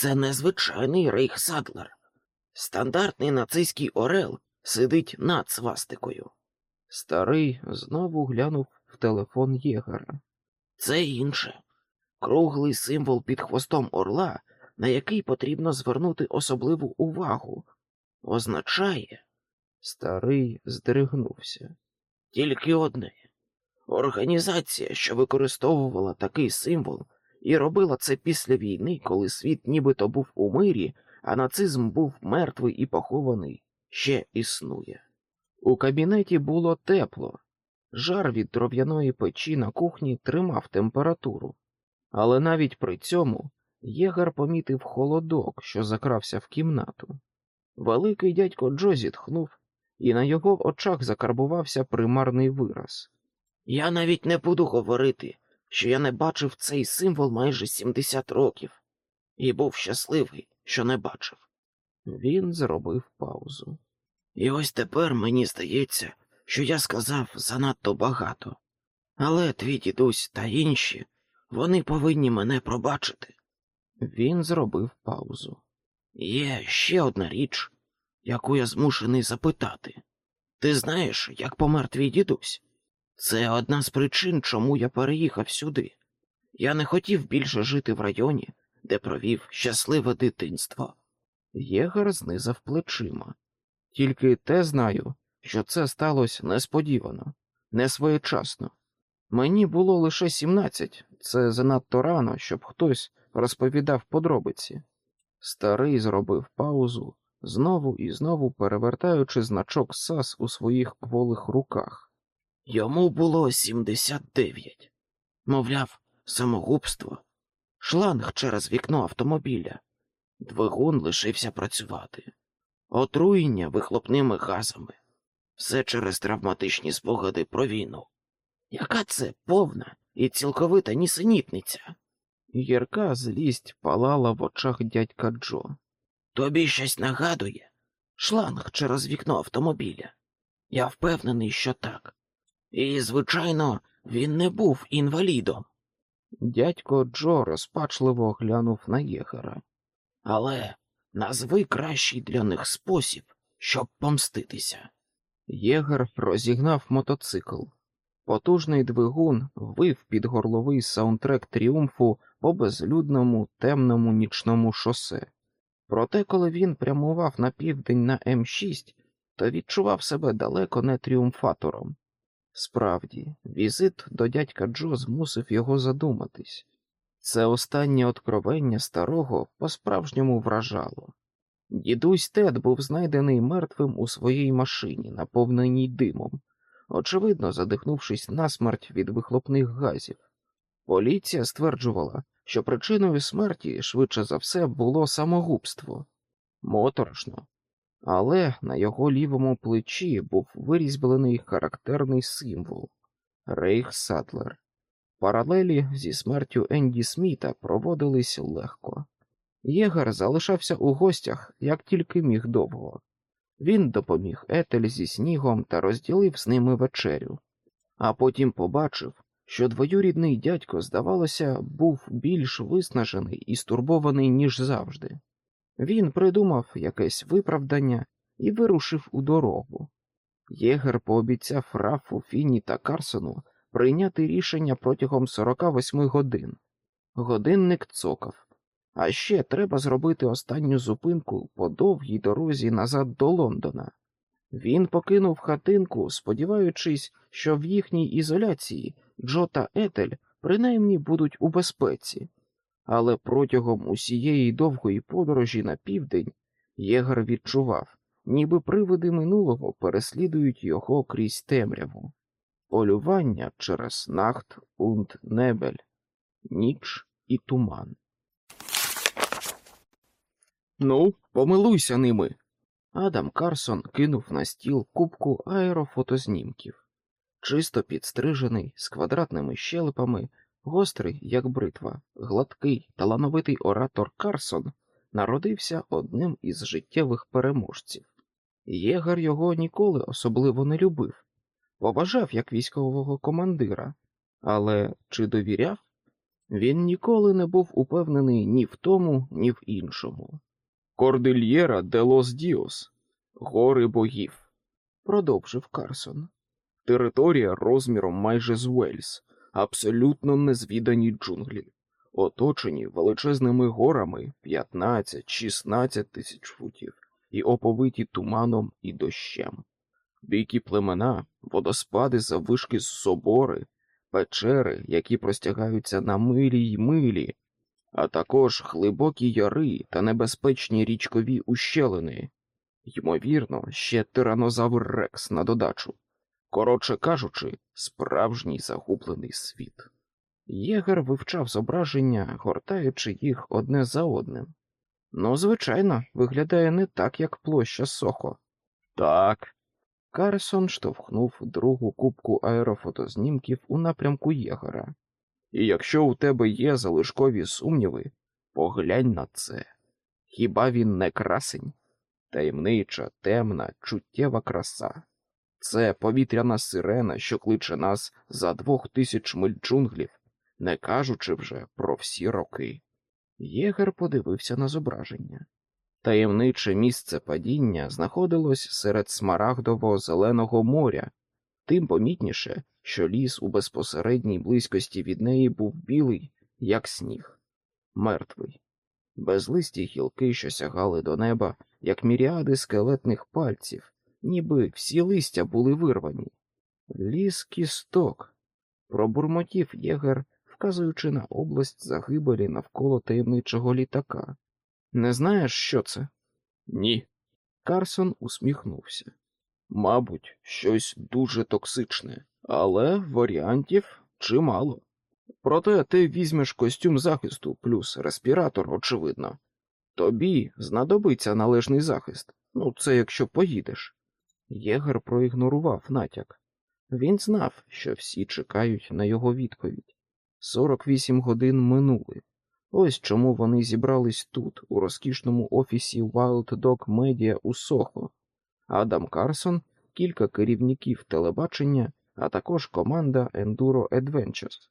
це незвичайний рейхсадлер. Стандартний нацистський орел сидить над свастикою. Старий знову глянув в телефон єгера. Це інше. Круглий символ під хвостом орла, на який потрібно звернути особливу увагу, означає Старий здригнувся. тільки одне. Організація, що використовувала такий символ, і робила це після війни, коли світ нібито був у мирі, а нацизм був мертвий і похований, ще існує. У кабінеті було тепло. Жар від дров'яної печі на кухні тримав температуру, але навіть при цьому єгар помітив холодок, що закрався в кімнату. Великий дядько Джо зітхнув, і на його очах закарбувався примарний вираз. Я навіть не буду говорити, що я не бачив цей символ майже 70 років, і був щасливий, що не бачив. Він зробив паузу. І ось тепер мені здається, що я сказав занадто багато. Але твій дідусь та інші, вони повинні мене пробачити. Він зробив паузу. Є ще одна річ, яку я змушений запитати. Ти знаєш, як помер твій дідусь? Це одна з причин, чому я переїхав сюди. Я не хотів більше жити в районі, де провів щасливе дитинство. Єгер знизав плечима. Тільки те знаю, що це сталося несподівано, не своєчасно. Мені було лише сімнадцять, це занадто рано, щоб хтось розповідав подробиці. Старий зробив паузу, знову і знову перевертаючи значок САС у своїх кволих руках. Йому було 79. Мовляв, самогубство, шланг через вікно автомобіля. Двигун лишився працювати, отруєння вихлопними газами, все через травматичні спогади про війну. Яка це повна і цілковита нісенітниця? Гірка злість палала в очах дядька Джо. Тобі щось нагадує? Шланг через вікно автомобіля. Я впевнений, що так. І, звичайно, він не був інвалідом. Дядько Джо розпачливо глянув на єгера. Але назви кращий для них спосіб, щоб помститися. Єгер розігнав мотоцикл. Потужний двигун вив під горловий саундтрек тріумфу по безлюдному темному нічному шосе. Проте, коли він прямував на південь на М6, то відчував себе далеко не тріумфатором. Справді, візит до дядька Джо змусив його задуматись. Це останнє откровення старого по-справжньому вражало. Дідусь Тед був знайдений мертвим у своїй машині, наповненій димом, очевидно, задихнувшись насмерть від вихлопних газів. Поліція стверджувала, що причиною смерті швидше за все було самогубство. Моторошно. Але на його лівому плечі був вирізьблений характерний символ Рейх Сатлер. Паралелі зі смертю Енді Сміта проводились легко. Єгер залишався у гостях як тільки міг довго. Він допоміг Етель зі снігом та розділив з ними вечерю, а потім побачив, що двоюрідний дядько, здавалося, був більш виснажений і стурбований, ніж завжди. Він придумав якесь виправдання і вирушив у дорогу. Єгер пообіцяв Рафу, Фіні та Карсону прийняти рішення протягом 48 годин. Годинник цокав. А ще треба зробити останню зупинку по довгій дорозі назад до Лондона. Він покинув хатинку, сподіваючись, що в їхній ізоляції Джо та Етель принаймні будуть у безпеці, але протягом усієї довгої подорожі на південь Єгер відчував, ніби привиди минулого переслідують його крізь темряву. Полювання через нахт und небель, ніч і туман. Ну, помилуйся ними. Адам Карсон кинув на стіл кубку аерофотознімків. Чисто підстрижений, з квадратними щелепами, гострий, як бритва, гладкий, талановитий оратор Карсон народився одним із життєвих переможців. Єгар його ніколи особливо не любив, поважав як військового командира, але чи довіряв? Він ніколи не був упевнений ні в тому, ні в іншому. Кордильєра де лос Діос, гори богів, продовжив Карсон. Територія розміром майже з Уельс, абсолютно незвідані джунглі, оточені величезними горами 15-16 тисяч футів і оповиті туманом і дощем. Дикі племена, водоспади заввишки з собори, печери, які простягаються на милі й милі, а також глибокі яри та небезпечні річкові ущелини, ймовірно, ще тиранозавр Рекс на додачу. Коротше кажучи, справжній загублений світ. Єгер вивчав зображення, гортаючи їх одне за одним. Ну, звичайно, виглядає не так, як площа Сохо. Так. Карсон штовхнув другу кубку аерофотознімків у напрямку Єгера. І якщо у тебе є залишкові сумніви, поглянь на це. Хіба він не красень? Таємнича, темна, чуттєва краса. Це повітряна сирена, що кличе нас за двох тисяч миль джунглів, не кажучи вже про всі роки. Єгер подивився на зображення. Таємниче місце падіння знаходилось серед смарагдово зеленого моря, тим помітніше, що ліс у безпосередній близькості від неї був білий, як сніг, мертвий, безлисті гілки, що сягали до неба, як міріади скелетних пальців, ніби всі листя були вирвані. Ліс кісток, пробурмотів єгер, вказуючи на область загибелі навколо таємничого літака. Не знаєш, що це? Ні. Карсон усміхнувся. Мабуть, щось дуже токсичне, але варіантів чимало. Проте ти візьмеш костюм захисту плюс респіратор, очевидно. Тобі знадобиться належний захист. Ну, це якщо поїдеш. Єгер проігнорував натяк. Він знав, що всі чекають на його відповідь. 48 годин минули. Ось чому вони зібрались тут, у розкішному офісі Wild Dog Media у Сохо. Адам Карсон, кілька керівників телебачення, а також команда Enduro Adventures.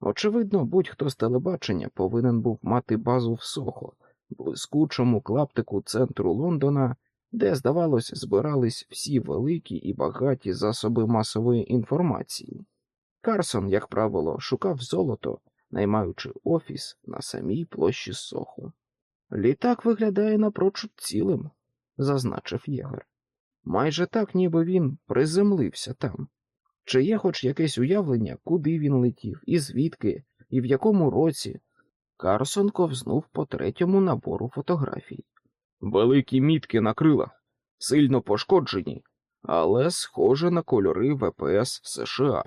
Очевидно, будь-хто з телебачення повинен був мати базу в Сохо, блискучому клаптику центру Лондона, де, здавалось, збирались всі великі і багаті засоби масової інформації. Карсон, як правило, шукав золото, наймаючи офіс на самій площі Сохо. Літак виглядає напрочуд цілим, зазначив Єгер. Майже так, ніби він приземлився там. Чи є хоч якесь уявлення, куди він летів, і звідки, і в якому році? Карсон ковзнув по третьому набору фотографій. Великі мітки на крилах, сильно пошкоджені, але схоже на кольори ВПС США.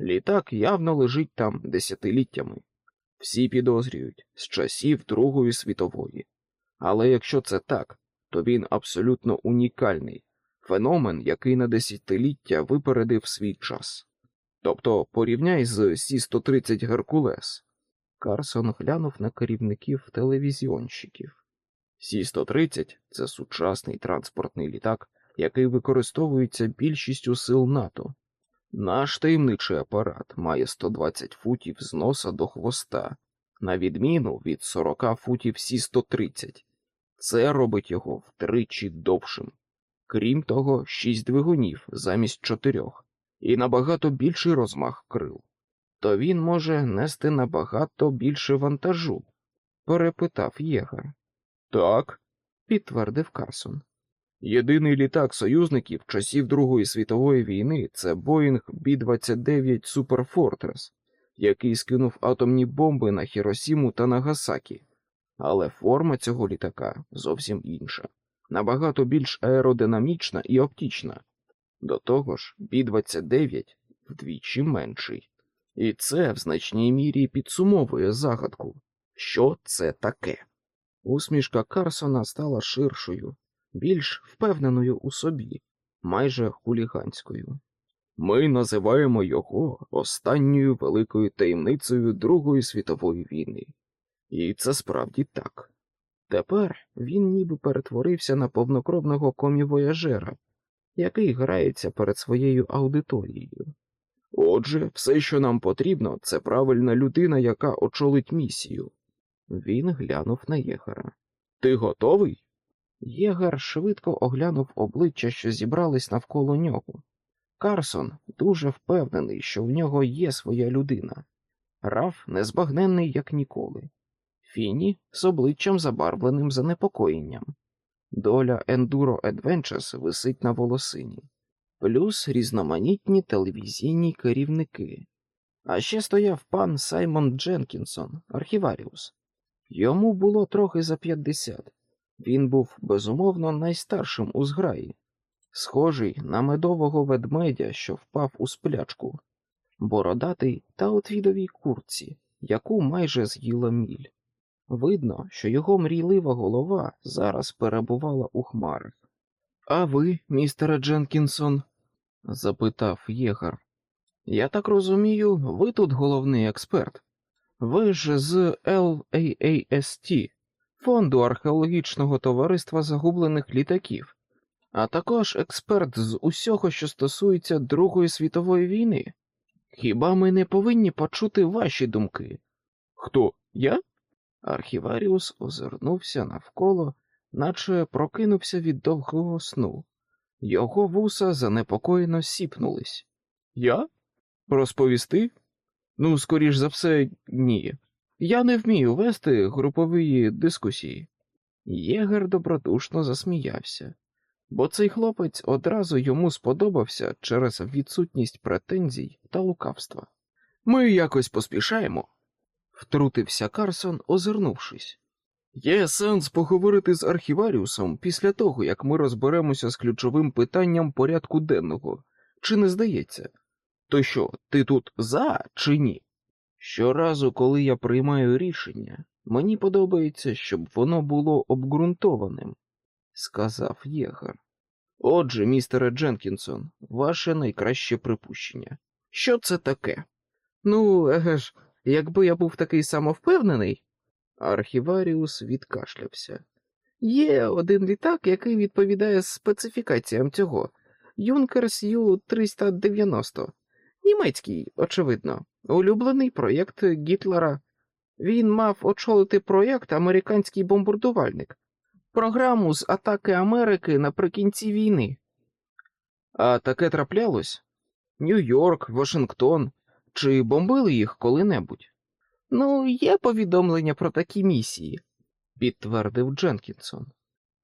Літак явно лежить там десятиліттями. Всі підозрюють з часів Другої світової. Але якщо це так, то він абсолютно унікальний феномен, який на десятиліття випередив свій час. Тобто порівняй з Сі 130 Геркулес. Карсон глянув на керівників телевізіонщиків. Сі 130 це сучасний транспортний літак, який використовується більшістю сил НАТО. Наш таємничий апарат має 120 футів з носа до хвоста, на відміну від 40 футів Сі 130. Це робить його втричі довшим. Крім того, шість двигунів замість чотирьох, і набагато більший розмах крил. То він може нести набагато більше вантажу? перепитав Єгер. Так, підтвердив Карсон. Єдиний літак союзників часів Другої світової війни це Боїнг Бі-29 Super Fortress, який скинув атомні бомби на Хіросіму та Нагасакі. Але форма цього літака зовсім інша, набагато більш аеродинамічна і оптічна. До того ж, Бі-29 вдвічі менший. І це в значній мірі підсумовує загадку, що це таке. Усмішка Карсона стала ширшою, більш впевненою у собі, майже хуліганською. Ми називаємо його останньою великою таємницею Другої світової війни. І це справді так. Тепер він ніби перетворився на повнокровного комівояжера, який грається перед своєю аудиторією. Отже, все, що нам потрібно, це правильна людина, яка очолить місію. Він глянув на Єгера. Ти готовий? Єгер швидко оглянув обличчя, що зібрались навколо нього. Карсон дуже впевнений, що в нього є своя людина. Раф незбагненний, як ніколи. Фіні з обличчям забарвленим занепокоєнням. Доля Enduro Adventures висить на волосині, плюс різноманітні телевізійні керівники. А ще стояв пан Саймон Дженкінсон, архіваріус. Йому було трохи за 50. Він був безумовно найстаршим у зграї, схожий на медового ведмедя, що впав у сплячку, бородатий та у твідовій курці, яку майже з'їла міль. Видно, що його мрійлива голова зараз перебувала у хмарах. А ви, містере Дженкінсон? запитав Єгар. Я так розумію, ви тут головний експерт. Ви ж з LAAST, фонду археологічного товариства загублених літаків. а також експерт з усього, що стосується Другої світової війни. Хіба ми не повинні почути ваші думки? Хто? Я? Архіваріус озирнувся навколо, наче прокинувся від довгого сну. Його вуса занепокоєно сіпнулись. Я? Розповісти? Ну, скоріш за все, ні. Я не вмію вести групові дискусії. Єгер добродушно засміявся, бо цей хлопець одразу йому сподобався через відсутність претензій та лукавства. Ми якось поспішаємо, втрутився Карсон, озирнувшись. Є сенс поговорити з архіваріусом після того, як ми розберемося з ключовим питанням порядку денного. Чи не здається? То що, ти тут за чи ні? Щоразу, коли я приймаю рішення, мені подобається, щоб воно було обґрунтованим, сказав Єгар. Отже, містере Дженкінсон, ваше найкраще припущення. Що це таке? Ну, еге ж, якби я був такий самовпевнений. Архіваріус відкашлявся. Є один літак, який відповідає специфікаціям цього Юнкерс Ю 390 Німецький, очевидно, улюблений проєкт Гітлера. Він мав очолити проєкт Американський бомбардувальник, програму з атаки Америки наприкінці війни. А таке траплялось? Нью-Йорк, Вашингтон. Чи бомбили їх коли-небудь? Ну, є повідомлення про такі місії, підтвердив Дженкінсон.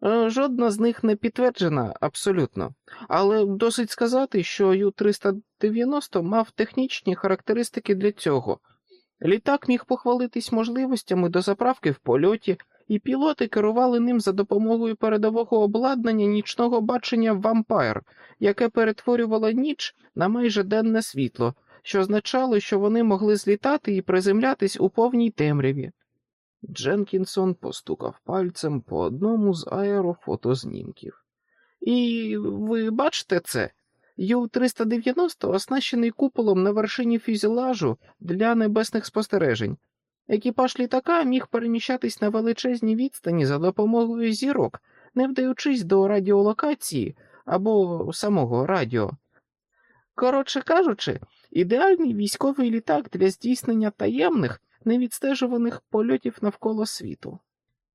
Е, Жодна з них не підтверджена абсолютно, але досить сказати, що Ю-390 мав технічні характеристики для цього. Літак міг похвалитись можливостями до заправки в польоті, і пілоти керували ним за допомогою передового обладнання нічного бачення Vampire, яке перетворювало ніч на майже денне світло, що означало, що вони могли злітати і приземлятись у повній темряві. Дженкінсон постукав пальцем по одному з аерофотознімків. І ви бачите це? Ю-390 оснащений куполом на вершині фюзелажу для небесних спостережень. Екіпаж літака міг переміщатись на величезній відстані за допомогою зірок, не вдаючись до радіолокації або самого радіо. Коротше кажучи, ідеальний військовий літак для здійснення таємних невідстежуваних польотів навколо світу.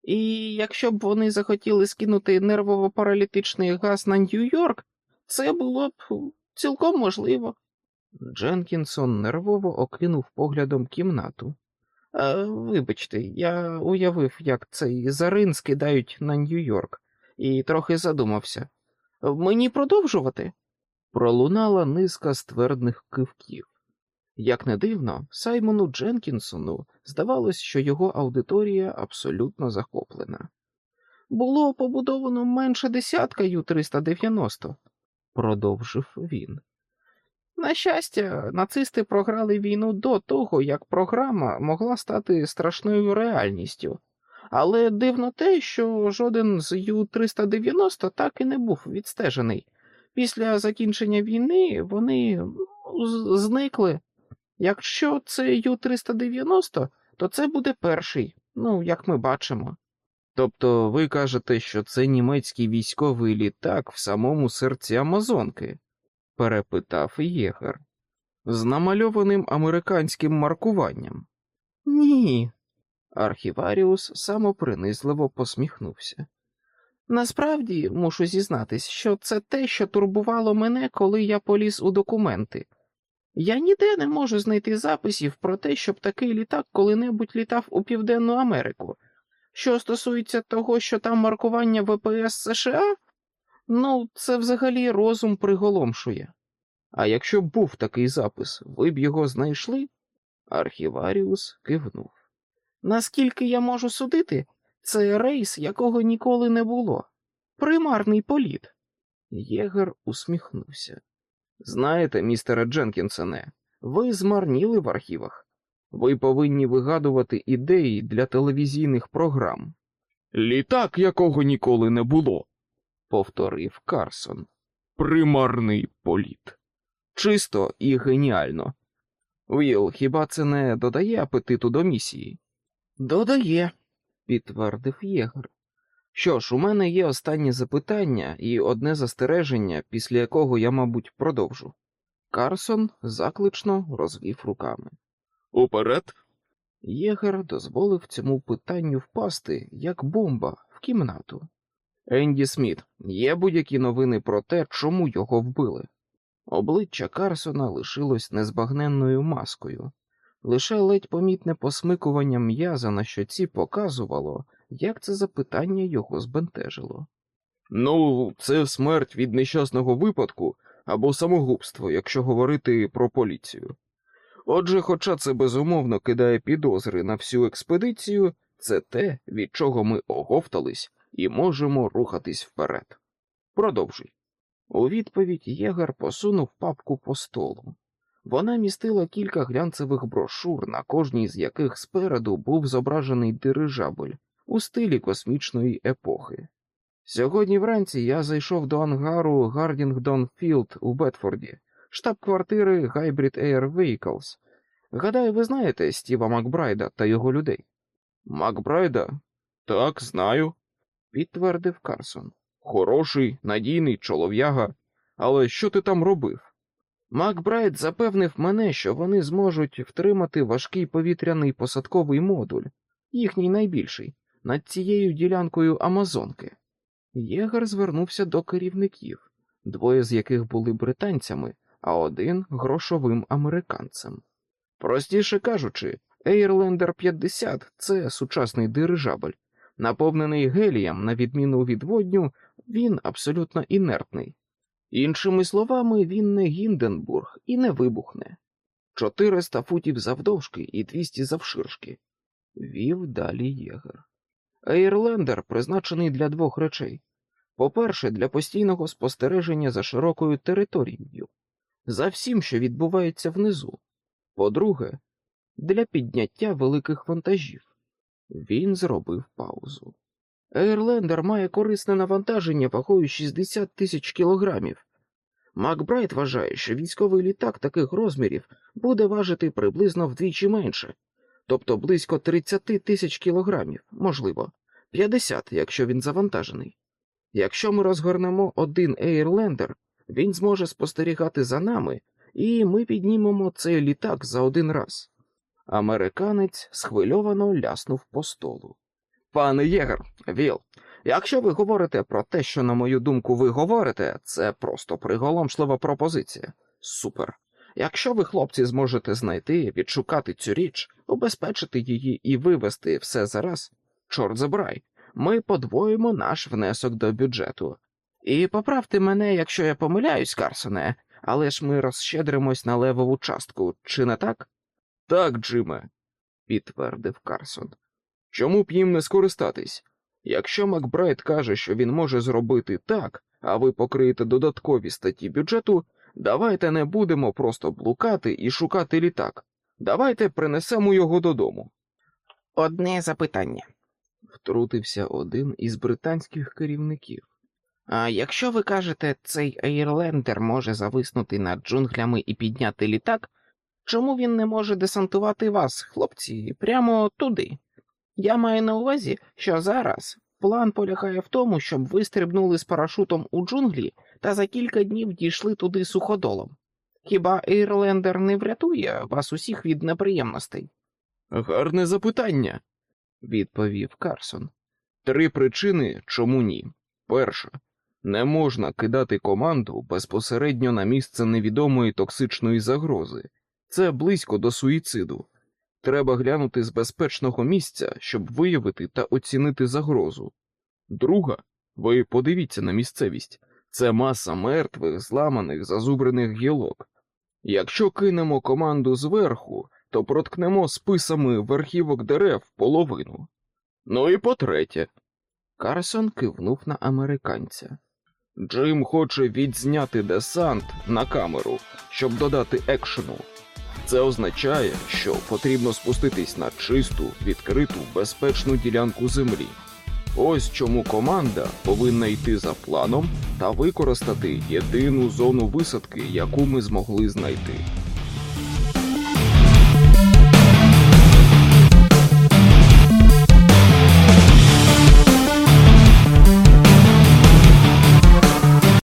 І якщо б вони захотіли скинути нервово-паралітичний газ на Нью-Йорк, це було б цілком можливо. Дженкінсон нервово окинув поглядом кімнату. «Е, Вибачте, я уявив, як цей зарин скидають на Нью-Йорк, і трохи задумався. Мені продовжувати? Пролунала низка ствердних кивків. Як не дивно, Саймону Дженкінсону здавалось, що його аудиторія абсолютно захоплена. Було побудовано менше десятка Ю-390, продовжив він. На щастя, нацисти програли війну до того, як програма могла стати страшною реальністю, але дивно те, що жоден з Ю-390 так і не був відстежений. Після закінчення війни вони зникли. Якщо це Ю-390, то це буде перший, ну, як ми бачимо. Тобто ви кажете, що це німецький військовий літак в самому серці Амазонки? перепитав Єгер. З намальованим американським маркуванням. Ні. Архіваріус самопринизливо посміхнувся. Насправді мушу зізнатись, що це те, що турбувало мене, коли я поліз у документи. Я ніде не можу знайти записів про те, щоб такий літак коли-небудь літав у Південну Америку. Що стосується того, що там маркування ВПС США, ну, це взагалі розум приголомшує. А якщо б був такий запис, ви б його знайшли? Архіваріус кивнув. Наскільки я можу судити, це рейс, якого ніколи не було. Примарний політ. Єгер усміхнувся. Знаєте, містере Дженкінсоне, ви змарніли в архівах. Ви повинні вигадувати ідеї для телевізійних програм. Літак, якого ніколи не було, повторив Карсон. Примарний політ. Чисто і геніально. Уіл, хіба це не додає апетиту до місії? Додає, підтвердив Єгер. Що ж, у мене є останнє запитання і одне застереження, після якого я, мабуть, продовжу. Карсон заклично розвів руками. Уперед. Єгер дозволив цьому питанню впасти, як бомба, в кімнату. Енді Сміт, є будь-які новини про те, чому його вбили. Обличчя Карсона лишилось незбагненною маскою. Лише ледь помітне посмикування м'яза на щоці показувало, як це запитання його збентежило. Ну, це смерть від нещасного випадку або самогубство, якщо говорити про поліцію. Отже, хоча це безумовно кидає підозри на всю експедицію, це те, від чого ми оговтались і можемо рухатись вперед. Продовжуй. У відповідь Єгер посунув папку по столу. Вона містила кілька глянцевих брошур, на кожній з яких спереду був зображений дирижабль у стилі космічної епохи. Сьогодні вранці я зайшов до ангару Кардінгтон Філд у Бедфорді, штаб-квартири Hybrid Air Vehicles. Гадаю, ви знаєте Стіва Макбрайда та його людей. Макбрайда? Так, знаю. Підтвердив Карсон. Хороший, надійний чолов'яга. Але що ти там робив? Макбрайт запевнив мене, що вони зможуть втримати важкий повітряний посадковий модуль, їхній найбільший, над цією ділянкою Амазонки. Єгер звернувся до керівників, двоє з яких були британцями, а один грошовим американцем. Простіше кажучи, Airlander 50 це сучасний дирижабль. Наповнений гелієм, на відміну від водню, він абсолютно інертний. Іншими словами, він не Гінденбург і не вибухне. 400 футів завдовжки і 200 завширшки. Вів далі Єгер. Airlander призначений для двох речей. По-перше, для постійного спостереження за широкою територією, за всім, що відбувається внизу. По-друге, для підняття великих вантажів. Він зробив паузу. Ейрлендер має корисне навантаження вагою 60 тисяч кілограмів. Макбрайт вважає, що військовий літак таких розмірів буде важити приблизно вдвічі менше, тобто близько 30 тисяч кілограмів, можливо, 50, якщо він завантажений. Якщо ми розгорнемо один Ейрлендер, він зможе спостерігати за нами, і ми піднімемо цей літак за один раз. Американець схвильовано ляснув по столу. Пане Єгер, Віл, якщо ви говорите про те, що, на мою думку, ви говорите, це просто приголомшлива пропозиція. Супер. Якщо ви, хлопці, зможете знайти, відшукати цю річ, убезпечити її і вивести все зараз, чорт забирай, ми подвоїмо наш внесок до бюджету. І поправте мене, якщо я помиляюсь, Карсоне, але ж ми розщедримось на левову частку, чи не так? Так, Джиме, підтвердив Карсон. Чому б їм не скористатись? Якщо Макбрайт каже, що він може зробити так, а ви покриєте додаткові статті бюджету, давайте не будемо просто блукати і шукати літак. Давайте принесемо його додому. Одне запитання. Втрутився один із британських керівників. А якщо ви кажете, цей Ейрлендер може зависнути над джунглями і підняти літак, чому він не може десантувати вас, хлопці, прямо туди? Я маю на увазі, що зараз план полягає в тому, щоб ви стрибнули з парашутом у джунглі та за кілька днів дійшли туди суходолом. Хіба Ейрлендер не врятує вас усіх від неприємностей? Гарне запитання, відповів Карсон. Три причини, чому ні. Перша, не можна кидати команду безпосередньо на місце невідомої токсичної загрози. Це близько до суїциду. Треба глянути з безпечного місця, щоб виявити та оцінити загрозу. Друга, ви подивіться на місцевість це маса мертвих, зламаних, зазубрених гілок. Якщо кинемо команду зверху, то проткнемо списами верхівок дерев половину. Ну і по третє, Карсон кивнув на американця. Джим хоче відзняти десант на камеру, щоб додати екшену. Це означає, що потрібно спуститись на чисту, відкриту, безпечну ділянку землі. Ось чому команда повинна йти за планом та використати єдину зону висадки, яку ми змогли знайти.